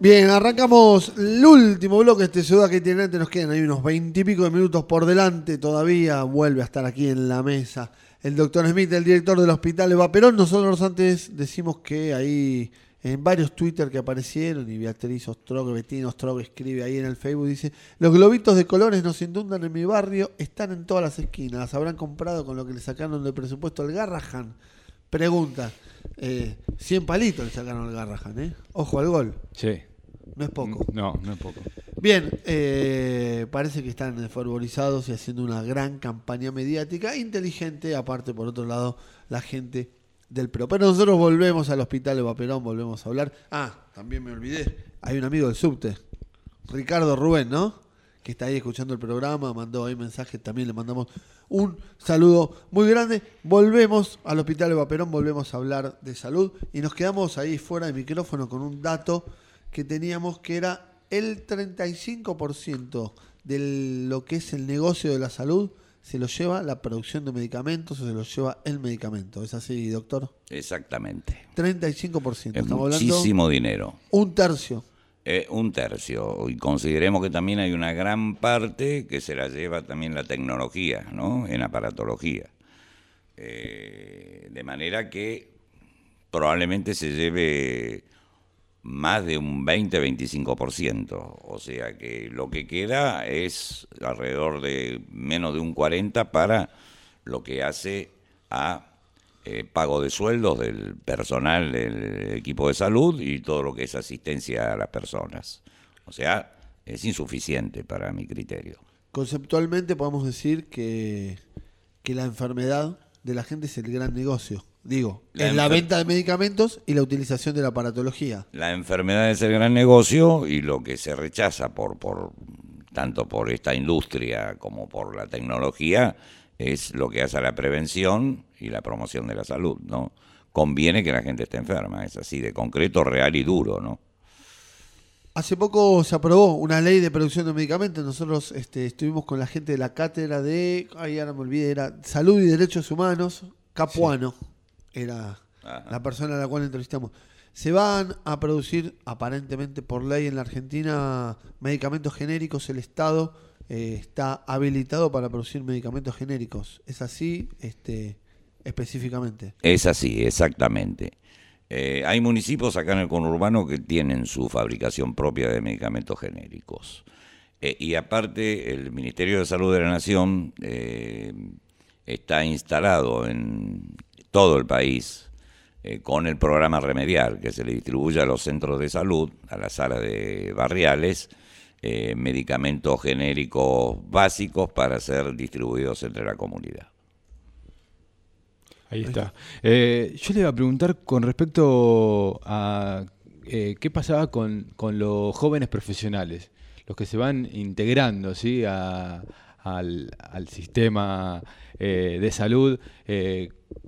Bien, arrancamos el último bloque de este que tiene Nos quedan ahí unos veintipico de minutos por delante. Todavía vuelve a estar aquí en la mesa el doctor Smith, el director del hospital de Vaperón. Nosotros antes decimos que ahí en varios Twitter que aparecieron, y Beatriz Ostrog, Bettino Ostrog escribe ahí en el Facebook, dice, los globitos de colores nos inundan en mi barrio, están en todas las esquinas, habrán comprado con lo que le sacaron del presupuesto al Garrahan. Pregunta, eh, 100 palitos le sacaron al Garrahan, ¿eh? Ojo al gol.
Sí.
No es poco.
No, no es poco.
Bien, eh, parece que están favorizados y haciendo una gran campaña mediática, inteligente, aparte por otro lado, la gente del PRO. Pero nosotros volvemos al hospital de Vaperón, volvemos a hablar. Ah, también me olvidé, hay un amigo del subte, Ricardo Rubén, ¿no? Que está ahí escuchando el programa, mandó ahí mensaje, también le mandamos un saludo muy grande. Volvemos al hospital de Vaperón, volvemos a hablar de salud y nos quedamos ahí fuera de micrófono con un dato que teníamos que era el 35% de lo que es el negocio de la salud se lo lleva la producción de medicamentos o se lo lleva el medicamento. ¿Es así, doctor?
Exactamente.
35%.
Es muchísimo dinero.
Un tercio.
Eh, un tercio. Y consideremos que también hay una gran parte que se la lleva también la tecnología, ¿no? En aparatología. Eh, de manera que probablemente se lleve más de un 20-25%. O sea que lo que queda es alrededor de menos de un 40% para lo que hace a eh, pago de sueldos del personal del equipo de salud y todo lo que es asistencia a las personas. O sea, es insuficiente para mi criterio.
Conceptualmente podemos decir que, que la enfermedad de la gente es el gran negocio. Digo, la en la venta de medicamentos y la utilización de la aparatología.
La enfermedad es el gran negocio y lo que se rechaza por, por tanto por esta industria como por la tecnología es lo que hace a la prevención y la promoción de la salud, ¿no? Conviene que la gente esté enferma, es así, de concreto, real y duro, ¿no?
Hace poco se aprobó una ley de producción de medicamentos. Nosotros este, estuvimos con la gente de la cátedra de, ay, ahora me olvidé, era Salud y Derechos Humanos, Capuano era la persona a la cual entrevistamos. Se van a producir, aparentemente por ley en la Argentina, medicamentos genéricos. El Estado eh, está habilitado para producir medicamentos genéricos. ¿Es así este, específicamente?
Es así, exactamente. Eh, hay municipios acá en el conurbano que tienen su fabricación propia de medicamentos genéricos. Eh, y aparte, el Ministerio de Salud de la Nación está instalado en todo el país eh, con el programa Remediar, que se le distribuye a los centros de salud, a las salas de barriales, eh, medicamentos genéricos básicos para ser distribuidos entre la comunidad.
Ahí está. Eh, yo le iba a preguntar con respecto a qué pasaba con, los jóvenes profesionales, los que se van integrando ¿sí? Al, al, sistema de salud.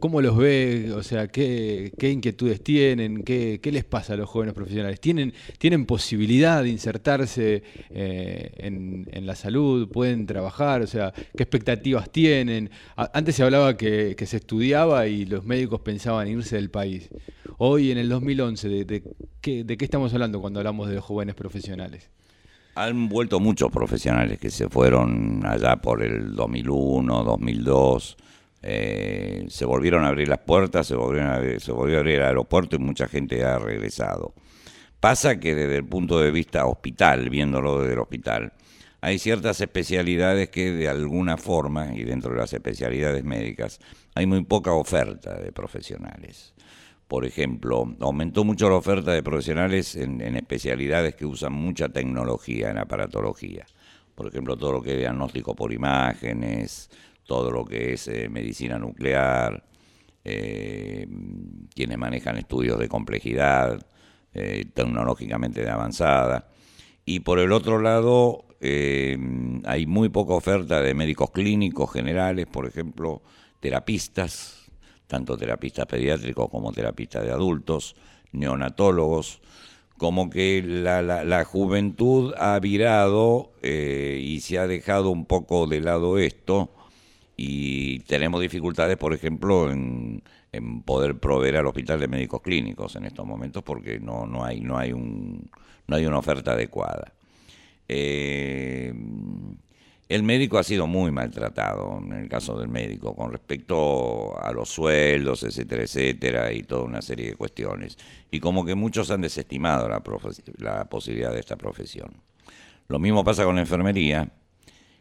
¿Cómo los ve? O sea, ¿qué, inquietudes tienen? ¿Qué, les pasa a los jóvenes profesionales? ¿Tienen, tienen posibilidad de insertarse eh, en, la salud? ¿Pueden trabajar? O sea, ¿qué expectativas tienen? antes se hablaba que, se estudiaba y los médicos pensaban irse del país. Hoy, en el 2011, ¿de, qué, ¿de qué estamos hablando cuando hablamos de los jóvenes profesionales?
Han vuelto muchos profesionales que se fueron allá por el 2001, 2002 eh, se volvieron a abrir las puertas, se, volvieron a se volvió a abrir el aeropuerto y mucha gente ha regresado. Pasa que desde el punto de vista hospital, viéndolo desde el hospital, hay ciertas especialidades que de alguna forma, y dentro de las especialidades médicas, hay muy poca oferta de profesionales. Por ejemplo, aumentó mucho la oferta de profesionales en, en especialidades que usan mucha tecnología en aparatología. Por ejemplo, todo lo que es diagnóstico por imágenes, todo lo que es eh, medicina nuclear, eh, quienes manejan estudios de complejidad, eh, tecnológicamente de avanzada. Y por el otro lado, hay muy poca oferta de médicos clínicos generales, por ejemplo, terapistas, tanto terapistas pediátricos como terapistas de adultos, neonatólogos, como que la, la, juventud ha virado y se ha dejado un poco de lado esto y tenemos dificultades, por ejemplo, en, en poder proveer al hospital de médicos clínicos en estos momentos porque no, no, hay, no, hay, un, no hay una oferta adecuada. Eh, el médico ha sido muy maltratado, en el caso del médico, con respecto a los sueldos, etcétera, etcétera, y toda una serie de cuestiones. Y como que muchos han desestimado la, la posibilidad de esta profesión. Lo mismo pasa con la enfermería,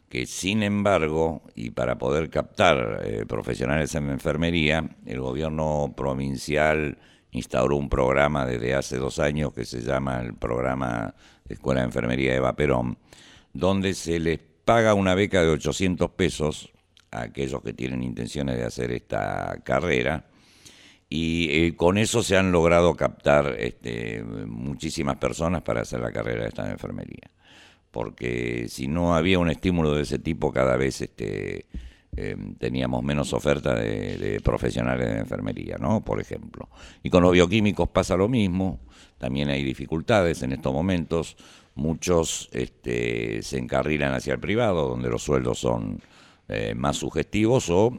que sin embargo, y para poder captar eh, profesionales en enfermería, el gobierno provincial instauró un programa desde hace dos años que se llama el programa Escuela de Enfermería Eva Perón, donde se les paga una beca de 800 pesos a aquellos que tienen intenciones de hacer esta carrera y eh, con eso se han logrado captar este, muchísimas personas para hacer la carrera de esta enfermería. Porque si no había un estímulo de ese tipo, cada vez este, em, teníamos menos oferta de, de, profesionales de enfermería, ¿no? Por ejemplo. Y con los bioquímicos pasa lo mismo, también hay dificultades en estos momentos muchos este, se encarrilan hacia el privado, donde los sueldos son eh, más sugestivos, o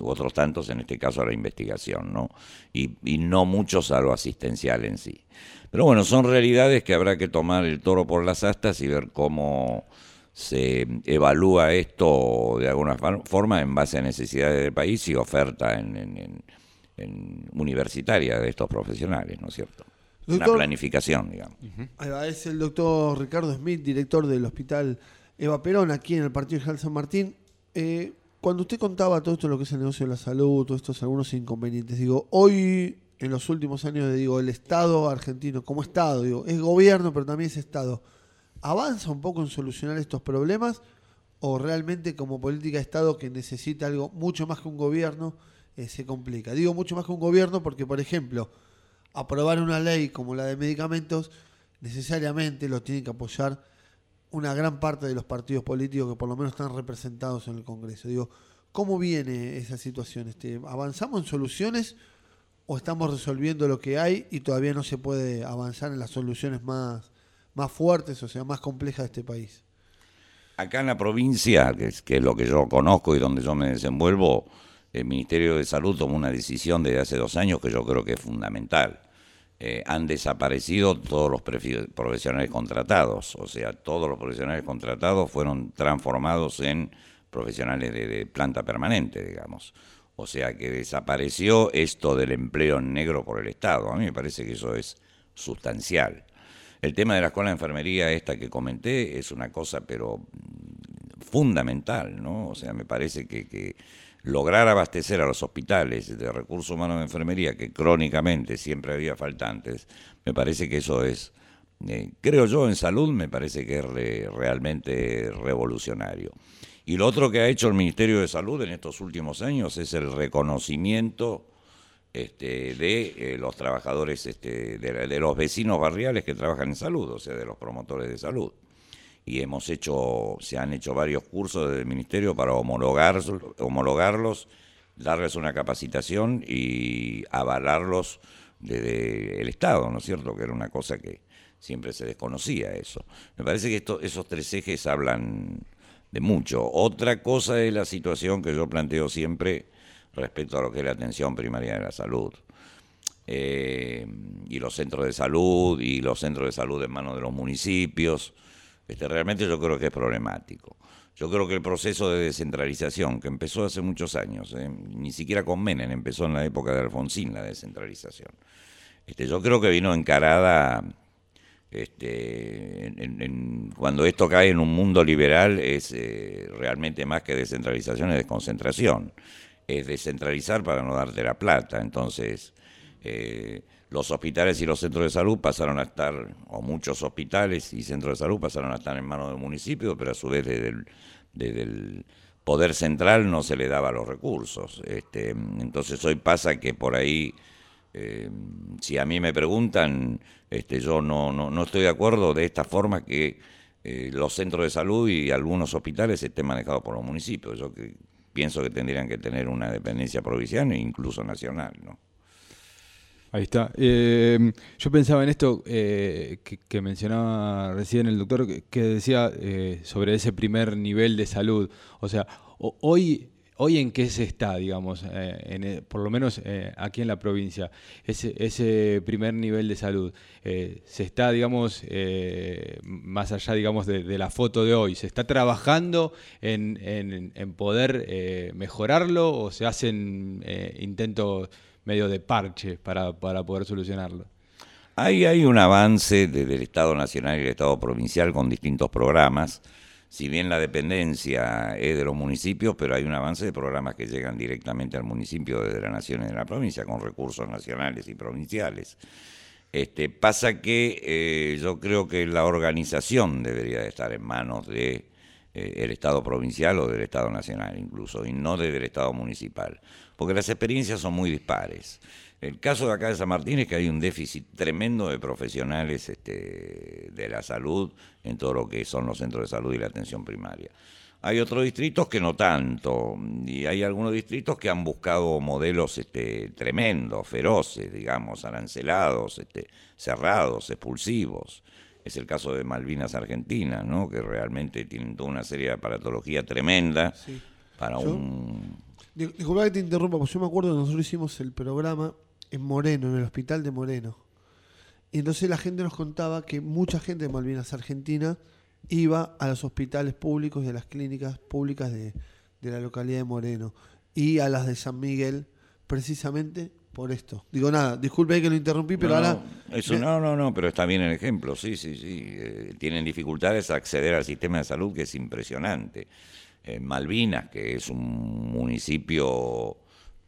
otros tantos, en este caso, a la investigación, ¿no? Y, no muchos a lo asistencial en sí. Pero bueno, son realidades que habrá que tomar el toro por las astas y ver cómo se evalúa esto de alguna forma en base a necesidades del país y oferta en, en, en universitaria de estos profesionales, ¿no es cierto? Una planificación, digamos.
Es el doctor Ricardo Smith, director del Hospital Eva Perón, aquí en el Partido General San Martín. Eh, cuando usted contaba todo esto, lo que es el negocio de la salud, todos estos algunos inconvenientes, digo, hoy, en los últimos años, digo, el Estado argentino, como Estado, digo, es gobierno, pero también es Estado, ¿avanza un poco en solucionar estos problemas? ¿O realmente como política de Estado que necesita algo mucho más que un gobierno, eh, se complica? Digo mucho más que un gobierno porque, por ejemplo, aprobar una ley como la de medicamentos, necesariamente lo tienen que apoyar una gran parte de los partidos políticos que por lo menos están representados en el Congreso. Digo, ¿cómo viene esa situación? Este, ¿Avanzamos en soluciones o estamos resolviendo lo que hay y todavía no se puede avanzar en las soluciones más, más fuertes, o sea, más complejas de este país?
Acá en la provincia, que es lo que yo conozco y donde yo me desenvuelvo, el Ministerio de Salud tomó una decisión desde hace dos años que yo creo que es fundamental. Eh, han desaparecido todos los profesionales contratados, o sea, todos los profesionales contratados fueron transformados en profesionales de, planta permanente, digamos. O sea que desapareció esto del empleo negro por el Estado. A mí me parece que eso es sustancial. El tema de la escuela de enfermería, esta que comenté, es una cosa, pero mm, fundamental, ¿no? O sea, me parece que lograr abastecer a los hospitales de recursos humanos de enfermería, que crónicamente siempre había faltantes, me parece que eso es, eh, creo yo, en salud, me parece que es realmente revolucionario. Y lo otro que ha hecho el Ministerio de Salud en estos últimos años es el reconocimiento este, de eh, los trabajadores, este, de los vecinos barriales que trabajan en salud, o sea, de los promotores de salud y hemos hecho, se han hecho varios cursos del ministerio para homologar, homologarlos, darles una capacitación y avalarlos desde el Estado, ¿no es cierto? Que era una cosa que siempre se desconocía eso. Me parece que esto, esos tres ejes hablan de mucho. Otra cosa es la situación que yo planteo siempre respecto a lo que es la atención primaria de la salud. Eh, y los centros de salud y los centros de salud en manos de los municipios este, realmente yo creo que es problemático. Yo creo que el proceso de descentralización, que empezó hace muchos años, ¿eh? ni siquiera con Menem, empezó en la época de Alfonsín la descentralización. Este, yo creo que vino encarada, este, cuando esto cae en un mundo liberal, es eh, realmente más que descentralización, es desconcentración. Es descentralizar para no darte la plata. Entonces, eh, los hospitales y los centros de salud pasaron a estar, o muchos hospitales y centros de salud pasaron a estar en manos del municipio, pero a su vez desde el, poder central no se le daba los recursos. Este, entonces hoy pasa que por ahí, eh, si a mí me preguntan, este, yo no, no, no estoy de acuerdo de esta forma que eh, los centros de salud y algunos hospitales estén manejados por los municipios. Yo que, pienso que tendrían que tener una dependencia provincial e incluso nacional, ¿no?
Ahí está. Eh, yo pensaba en esto eh, que, mencionaba recién el doctor, que, decía eh, sobre ese primer nivel de salud. O sea, hoy Hoy en qué se está, digamos, en, por lo menos aquí en la provincia, ese, primer nivel de salud, se está, digamos, más allá, digamos, de, la foto de hoy, ¿se está trabajando en, en- poder mejorarlo o se hacen intentos medio de parche para, para poder solucionarlo?
Ahí hay un avance desde el Estado Nacional y el Estado Provincial con distintos programas. Si bien la dependencia es de los municipios, pero hay un avance de programas que llegan directamente al municipio desde la nación y de la provincia con recursos nacionales y provinciales. Este, pasa que eh, yo creo que la organización debería de estar en manos de el Estado provincial o del Estado nacional incluso, y no desde el Estado municipal, porque las experiencias son muy dispares. El caso de acá de San Martín es que hay un déficit tremendo de profesionales este, de la salud en todo lo que son los centros de salud y la atención primaria. Hay otros distritos que no tanto, y hay algunos distritos que han buscado modelos este, tremendos, feroces, digamos, arancelados, este, cerrados, expulsivos. Es el caso de Malvinas Argentina, ¿no? que realmente tienen toda una serie de aparatología tremenda
Sí.
para
Yo-
un...
Dis- Disculpa que te interrumpa, porque yo me acuerdo que nosotros hicimos el programa en Moreno, en el hospital de Moreno. Y entonces la gente nos contaba que mucha gente de Malvinas Argentina iba a los hospitales públicos y a las clínicas públicas de, de la localidad de Moreno y a las de San Miguel, precisamente por esto. Digo nada, disculpe que lo interrumpí, pero
No,
ahora...
eso no, no, no, pero está bien el ejemplo, sí, sí, sí. eh, tienen dificultades a acceder al sistema de salud que es impresionante. Eh, Malvinas, que es un municipio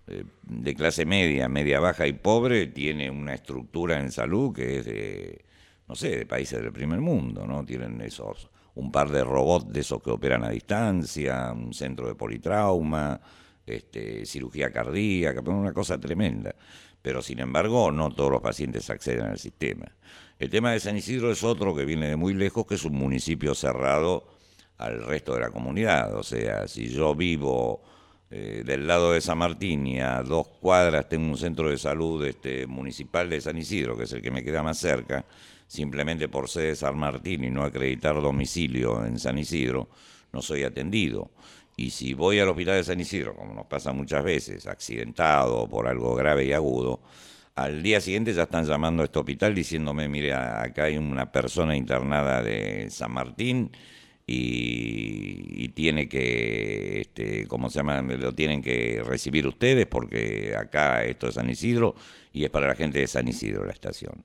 eh, de clase media, media baja y pobre, tiene una estructura en salud que es de, no sé, de países del primer mundo, ¿no? Tienen esos, un par de robots de esos que operan a distancia, un centro de politrauma, este, cirugía cardíaca, una cosa tremenda. Pero sin embargo, no todos los pacientes acceden al sistema. El tema de San Isidro es otro que viene de muy lejos, que es un municipio cerrado al resto de la comunidad. O sea, si yo vivo eh, del lado de San Martín y a dos cuadras tengo un centro de salud este, municipal de San Isidro, que es el que me queda más cerca, simplemente por ser de San Martín y no acreditar domicilio en San Isidro, no soy atendido. Y si voy al hospital de San Isidro, como nos pasa muchas veces, accidentado por algo grave y agudo, al día siguiente ya están llamando a este hospital diciéndome, mire, acá hay una persona internada de San Martín y, y tiene que, este, ¿cómo se llama? Lo tienen que recibir ustedes porque acá esto es San Isidro y es para la gente de San Isidro la estación,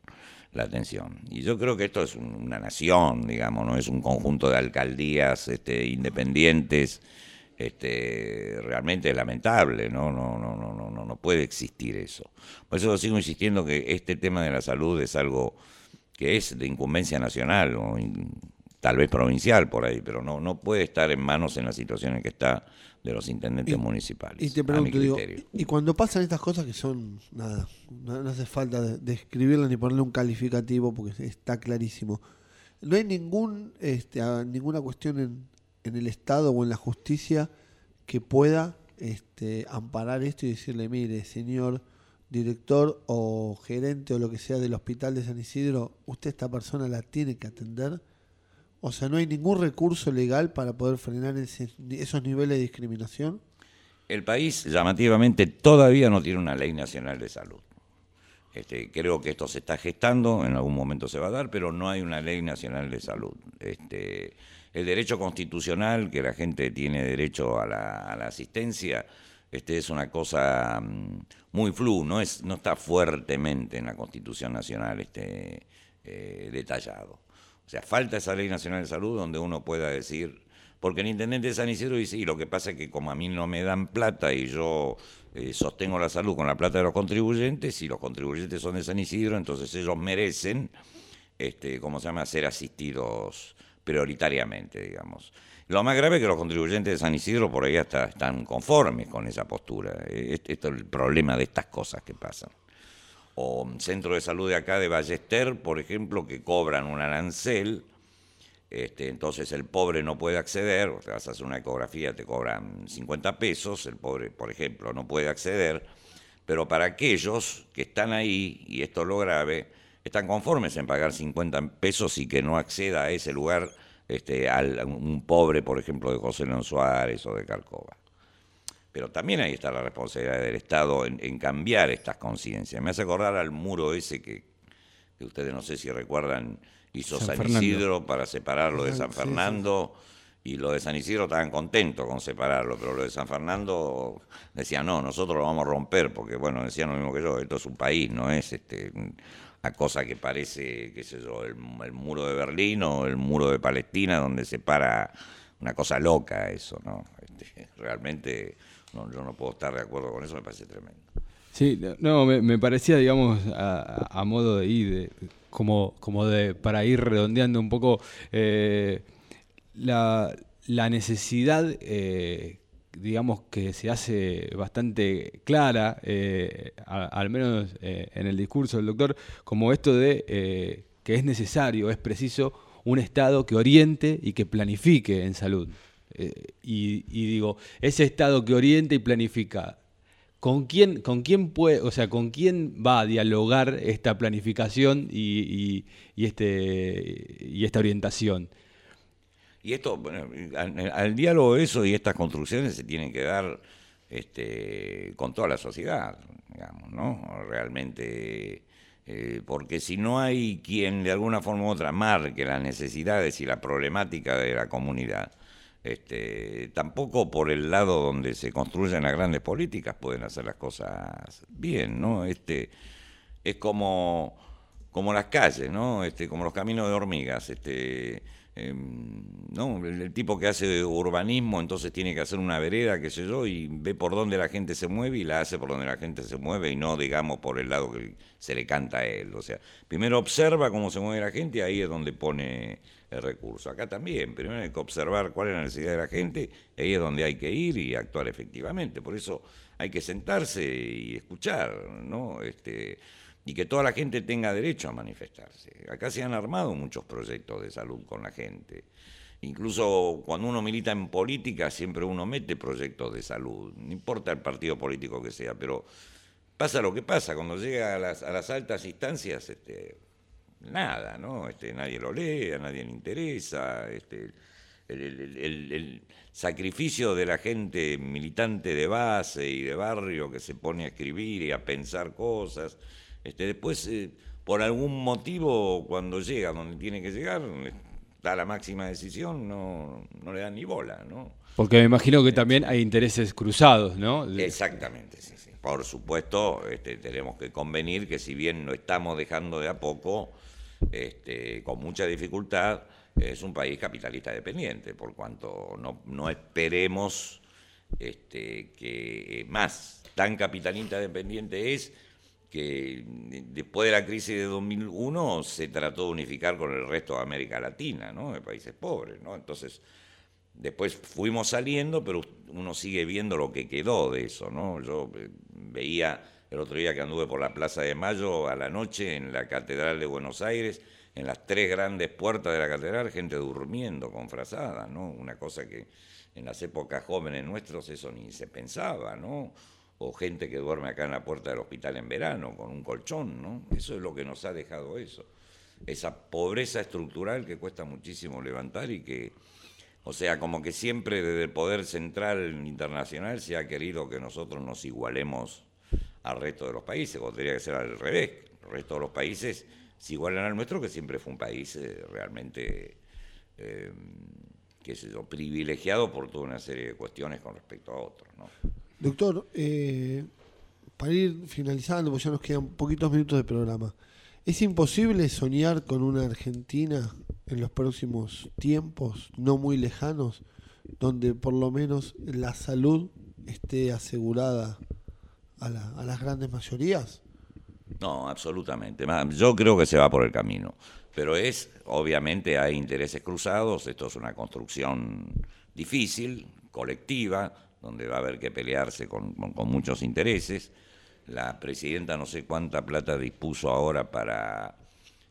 la atención. Y yo creo que esto es un- una nación, digamos, no es un conjunto de alcaldías este, independientes. Este, realmente es lamentable, ¿no? No, no, no, no, no, no puede existir eso. Por eso sigo insistiendo que este tema de la salud es algo que es de incumbencia nacional o in- tal vez provincial por ahí, pero no, no puede estar en manos en la situación en que está de los intendentes municipales.
Y te
a mi
pregunto, digo,
criterio.
y cuando pasan estas cosas que son, nada, no, no hace falta de- describirlas ni ponerle un calificativo porque está clarísimo. No hay ningún, este, ninguna cuestión en, en el Estado o en la justicia que pueda este, amparar esto y decirle, mire, señor director o gerente o lo que sea del hospital de San Isidro, usted esta persona la tiene que atender. O sea, no hay ningún recurso legal para poder frenar esos niveles de discriminación.
El país, llamativamente, todavía no tiene una ley nacional de salud. Este, creo que esto se está gestando, en algún momento se va a dar, pero no hay una ley nacional de salud. Este, el derecho constitucional, que la gente tiene derecho a la, a la asistencia, este, es una cosa mm, muy flu, no, es, no está fuertemente en la Constitución Nacional este, eh, detallado. O sea, falta esa ley nacional de salud donde uno pueda decir, porque el intendente de San Isidro dice, y lo que pasa es que como a mí no me dan plata y yo eh, sostengo la salud con la plata de los contribuyentes, y los contribuyentes son de San Isidro, entonces ellos merecen, este, ¿cómo se llama?, ser asistidos prioritariamente, digamos. Lo más grave es que los contribuyentes de San Isidro por ahí hasta están conformes con esa postura. Este, esto es el problema de estas cosas que pasan o centro de salud de acá de Ballester, por ejemplo, que cobran un arancel, este, entonces el pobre no puede acceder, te vas a hacer una ecografía, te cobran 50 pesos, el pobre, por ejemplo, no puede acceder, pero para aquellos que están ahí, y esto es lo grave, están conformes en pagar 50 pesos y que no acceda a ese lugar este, al, a un pobre, por ejemplo, de José León Suárez o de Carcova. pero también ahí está la responsabilidad del Estado en, en cambiar estas conciencias. Me hace acordar al muro ese que, que ustedes no sé si recuerdan, hizo
San.
Isidro para separarlo de San
sí, sí.
Fernando. Y lo de San Isidro estaban contentos con separarlo, pero lo de San Fernando decían, no, nosotros lo vamos a romper, porque bueno, decían lo mismo que yo, esto es un país, no es este una cosa que parece, qué sé yo, el, muro de Berlín o el muro de Palestina, donde separa una cosa loca eso, ¿no? Este, realmente yo no puedo estar de acuerdo con eso, me parece tremendo.
Sí, no, me, parecía, digamos, a, a modo de ir, como, como de, para ir redondeando un poco eh, la, la necesidad, eh, digamos, que se hace bastante clara, eh, al menos eh, en el discurso del doctor, como esto de eh, que es necesario, es preciso un Estado que oriente y que planifique en salud. Y, digo, ese Estado que oriente y planifica, ¿Con quién, ¿Con quién puede, o sea, con quién va a dialogar esta planificación y este y esta orientación?
Y esto, bueno, al, al diálogo eso y estas construcciones se tienen que dar este, con toda la sociedad, digamos, ¿no? Realmente, eh, porque si no hay quien de alguna forma u otra marque las necesidades y la problemática de la comunidad, este, tampoco por el lado donde se construyen las grandes políticas pueden hacer las cosas bien, ¿no? Este, es como, como las calles, ¿no? Este, como los caminos de hormigas, este, em, ¿no? El, el tipo que hace urbanismo entonces tiene que hacer una vereda, qué sé yo, y ve por dónde la gente se mueve y la hace por donde la gente se mueve y no, digamos, por el lado que se le canta a él. O sea, primero observa cómo se mueve la gente y ahí es donde pone el recurso. Acá también, primero hay que observar cuál es la necesidad de la gente, y ahí es donde hay que ir y actuar efectivamente. Por eso hay que sentarse y escuchar, ¿no? Este, y que toda la gente tenga derecho a manifestarse. Acá se han armado muchos proyectos de salud con la gente. Incluso cuando uno milita en política, siempre uno mete proyectos de salud, no importa el partido político que sea, pero pasa lo que pasa, cuando llega a las, a las altas instancias, este, nada, ¿no? Este, nadie lo lee, a nadie le interesa, este, el, sacrificio de la gente militante de base y de barrio que se pone a escribir y a pensar cosas, este, después, eh, por algún motivo, cuando llega donde tiene que llegar, da la máxima decisión, no, no le dan ni bola, ¿no?
Porque me imagino que también hay intereses cruzados, ¿no?
Exactamente, sí, sí. Por supuesto, este, tenemos que convenir que si bien lo estamos dejando de a poco, este, con mucha dificultad, es un país capitalista dependiente, por cuanto no, no esperemos este, que más tan capitalista dependiente es que después de la crisis de 2001 se trató de unificar con el resto de América Latina, ¿no? de países pobres, ¿no? Entonces, Después fuimos saliendo, pero uno sigue viendo lo que quedó de eso, ¿no? Yo eh, veía el otro día que anduve por la Plaza de Mayo a la noche en la Catedral de Buenos Aires, en las tres grandes puertas de la catedral, gente durmiendo con frazadas, ¿no? Una cosa que en las épocas jóvenes nuestros eso ni se pensaba, ¿no? O gente que duerme acá en la puerta del hospital en verano con un colchón, ¿no? Eso es lo que nos ha dejado eso. Esa pobreza estructural que cuesta muchísimo levantar y que o sea, como que siempre desde el poder central internacional se ha querido que nosotros nos igualemos al resto de los países, cuando tendría que ser al revés. El resto de los países se igualan al nuestro, que siempre fue un país eh, realmente, eh, qué sé yo, privilegiado por toda una serie de cuestiones con respecto a otros, ¿no?
Doctor, eh, para ir finalizando, porque ya nos quedan poquitos minutos de programa, ¿es imposible soñar con una Argentina en los próximos tiempos, no muy lejanos, donde por lo menos la salud esté asegurada a, la- a las grandes mayorías?
No, absolutamente. Yo creo que se va por el camino. Pero es, obviamente, hay intereses cruzados. Esto es una construcción difícil, colectiva, donde va a haber que pelearse con, con- muchos intereses. La presidenta no sé cuánta plata dispuso ahora para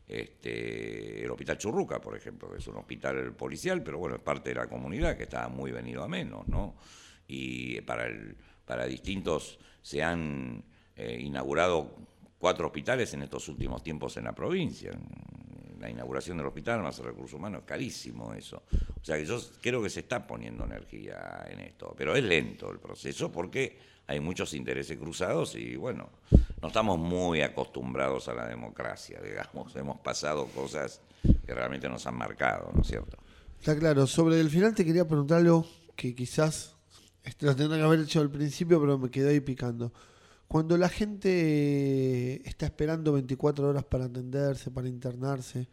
este, el Hospital Churruca, por ejemplo, que es un hospital policial, pero bueno, es parte de la comunidad que estaba muy venido a menos, ¿no? Y para, el, para distintos se han eh, inaugurado cuatro hospitales en estos últimos tiempos en la provincia. La inauguración del hospital más el recurso humano, es carísimo eso. O sea que yo creo que se está poniendo energía en esto, pero es lento el proceso porque hay muchos intereses cruzados y bueno, no estamos muy acostumbrados a la democracia, digamos, hemos pasado cosas que realmente nos han marcado, ¿no es cierto?
Está claro. Sobre el final te quería preguntar algo que quizás lo tendría que haber hecho al principio, pero me quedé ahí picando. Cuando la gente está esperando 24 horas para atenderse, para internarse,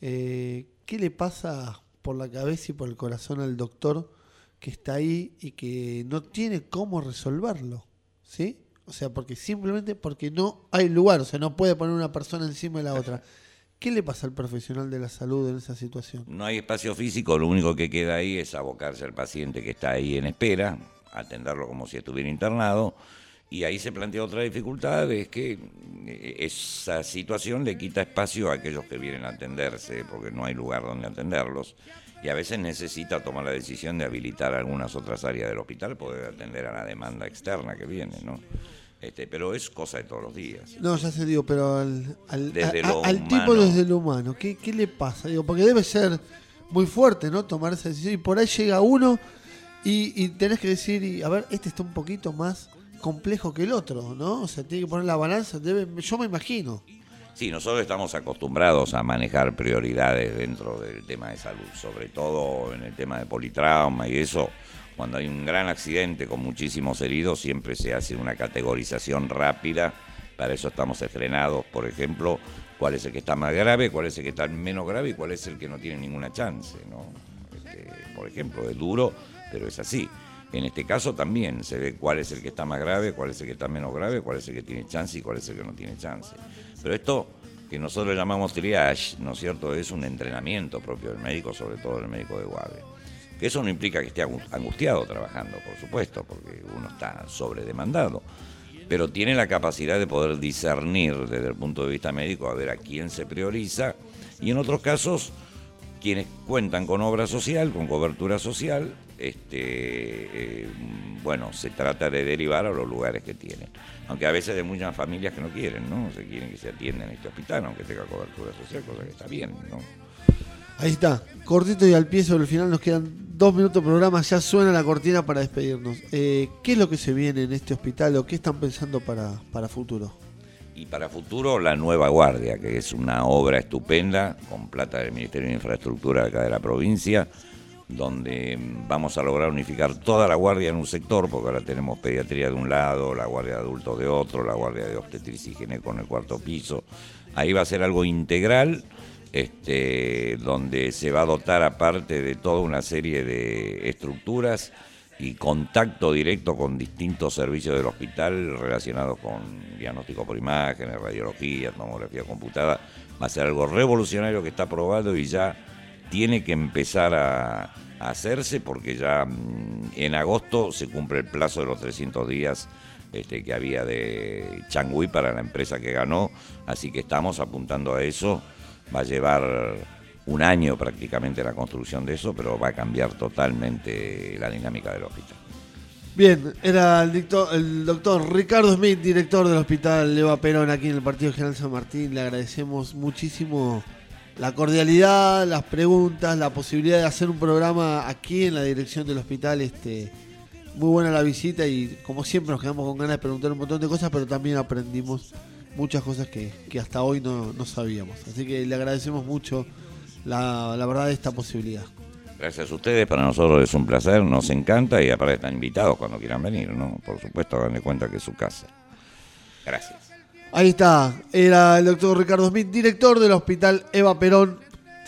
eh, ¿qué le pasa por la cabeza y por el corazón al doctor que está ahí y que no tiene cómo resolverlo? ¿Sí? O sea, porque simplemente porque no hay lugar, o sea, no puede poner una persona encima de la otra. ¿Qué le pasa al profesional de la salud en esa situación?
No hay espacio físico, lo único que queda ahí es abocarse al paciente que está ahí en espera, atenderlo como si estuviera internado y ahí se plantea otra dificultad, es que eh, esa situación le quita espacio a aquellos que vienen a atenderse, porque no hay lugar donde atenderlos, y a veces necesita tomar la decisión de habilitar algunas otras áreas del hospital, poder atender a la demanda externa que viene, ¿no? Este, pero es cosa de todos los días.
No, ya se digo, pero al, al,
Desde
a-
lo
al tipo desde lo humano, ¿qué, ¿qué le pasa? Digo, porque debe ser muy fuerte, ¿no? Tomar esa decisión. Y por ahí llega uno y, y tenés que decir, y, a ver, este está un poquito más complejo que el otro, ¿no? O sea, tiene que poner la balanza. Yo me imagino.
Sí, nosotros estamos acostumbrados a manejar prioridades dentro del tema de salud, sobre todo en el tema de politrauma y eso. Cuando hay un gran accidente con muchísimos heridos, siempre se hace una categorización rápida. Para eso estamos estrenados, por ejemplo, cuál es el que está más grave, cuál es el que está menos grave y cuál es el que no tiene ninguna chance. ¿no? Este, por ejemplo, es duro, pero es así. En este caso también se ve cuál es el que está más grave, cuál es el que está menos grave, cuál es el que tiene chance y cuál es el que no tiene chance. Pero esto que nosotros llamamos triage, ¿no es cierto?, es un entrenamiento propio del médico, sobre todo del médico de guardia. Que eso no implica que esté angu- angustiado trabajando, por supuesto, porque uno está sobredemandado. Pero tiene la capacidad de poder discernir desde el punto de vista médico a ver a quién se prioriza y en otros casos quienes cuentan con obra social, con cobertura social, este, eh, bueno, se trata de derivar a los lugares que tienen. Aunque a veces hay muchas familias que no quieren, ¿no? Se quieren que se atiendan en este hospital, aunque tenga cobertura social, cosa que está bien, ¿no?
Ahí está, cortito y al pie sobre el final, nos quedan dos minutos de programa, ya suena la cortina para despedirnos. Eh, ¿Qué es lo que se viene en este hospital o qué están pensando para, para futuro?
Y para futuro, la Nueva Guardia, que es una obra estupenda, con plata del Ministerio de Infraestructura acá de la provincia, donde vamos a lograr unificar toda la guardia en un sector, porque ahora tenemos pediatría de un lado, la guardia de adultos de otro, la guardia de obstetricia y gineco en el cuarto piso. Ahí va a ser algo integral, este, donde se va a dotar aparte de toda una serie de estructuras y contacto directo con distintos servicios del hospital relacionados con diagnóstico por imágenes, radiología, tomografía computada. Va a ser algo revolucionario que está aprobado y ya tiene que empezar a, hacerse porque ya mm, en agosto se cumple el plazo de los 300 días este, que había de Changui para la empresa que ganó, así que estamos apuntando a eso. Va a llevar un año prácticamente la construcción de eso, pero va a cambiar totalmente la dinámica del hospital.
Bien, era el, el doctor Ricardo Smith, director del hospital Eva Perón aquí en el Partido General San Martín. Le agradecemos muchísimo la cordialidad, las preguntas, la posibilidad de hacer un programa aquí en la dirección del hospital. Este, muy buena la visita y como siempre nos quedamos con ganas de preguntar un montón de cosas, pero también aprendimos muchas cosas que, que hasta hoy no, no sabíamos. Así que le agradecemos mucho la, la verdad esta posibilidad.
Gracias a ustedes, para nosotros es un placer, nos encanta y aparte están invitados cuando quieran venir, ¿no? Por supuesto, hagan de cuenta que es su casa. Gracias.
Ahí está, era el doctor Ricardo Smith, director del hospital Eva Perón.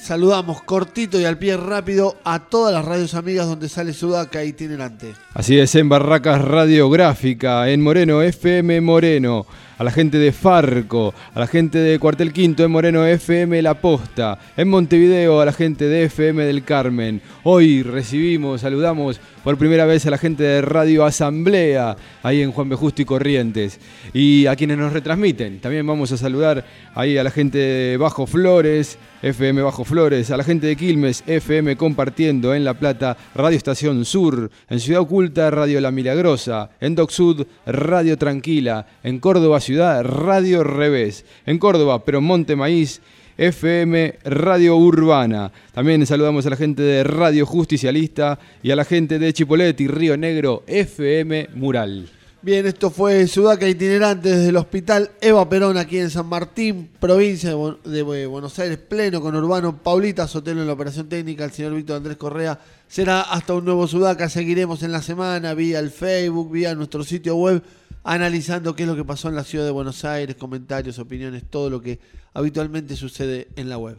Saludamos cortito y al pie rápido a todas las radios amigas donde sale Sudaca itinerante.
Así es, en Barracas Radiográfica, en Moreno, FM Moreno, a la gente de Farco, a la gente de Cuartel Quinto, en Moreno, FM La Posta, en Montevideo, a la gente de FM del Carmen. Hoy recibimos, saludamos por primera vez a la gente de Radio Asamblea, ahí en Juan B. Justo y Corrientes, y a quienes nos retransmiten. También vamos a saludar ahí a la gente de Bajo Flores, FM Bajo Flores, a la gente de Quilmes, FM compartiendo en La Plata, Radio Estación Sur, en Ciudad Oculta, Radio La Milagrosa, en Doc Sud, Radio Tranquila, en Córdoba Ciudad, Radio Revés, en Córdoba, pero Monte Maíz, FM Radio Urbana. También saludamos a la gente de Radio Justicialista y a la gente de Chipoleti, Río Negro, FM Mural.
Bien, esto fue Sudaca itinerante desde el Hospital Eva Perón aquí en San Martín, provincia de, de Bu- Buenos Aires, pleno con Urbano, Paulita Sotelo en la operación técnica, el señor Víctor Andrés Correa. Será hasta un nuevo Sudaca, seguiremos en la semana vía el Facebook, vía nuestro sitio web, analizando qué es lo que pasó en la ciudad de Buenos Aires, comentarios, opiniones, todo lo que habitualmente sucede en la web.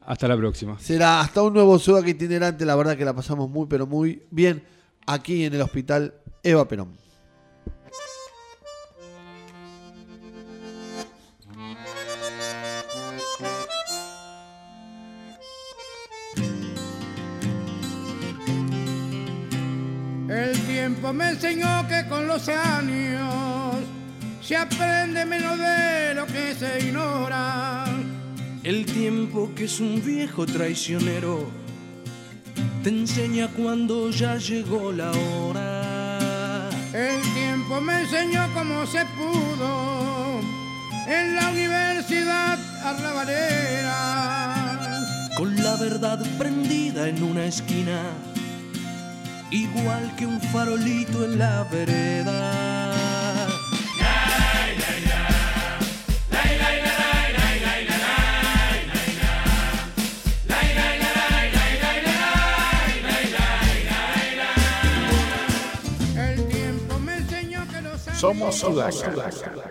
Hasta la próxima.
Será hasta un nuevo Sudaca itinerante, la verdad que la pasamos muy pero muy bien aquí en el Hospital Eva Perón.
El tiempo me enseñó que con los años se aprende menos de lo que se ignora.
El tiempo que es un viejo traicionero te enseña cuando ya llegó la hora.
El tiempo me enseñó cómo se pudo en la universidad arrabalera.
Con la verdad prendida en una esquina, igual que un farolito en la vereda.
El tiempo me enseñó que los años
Somos Sudaca.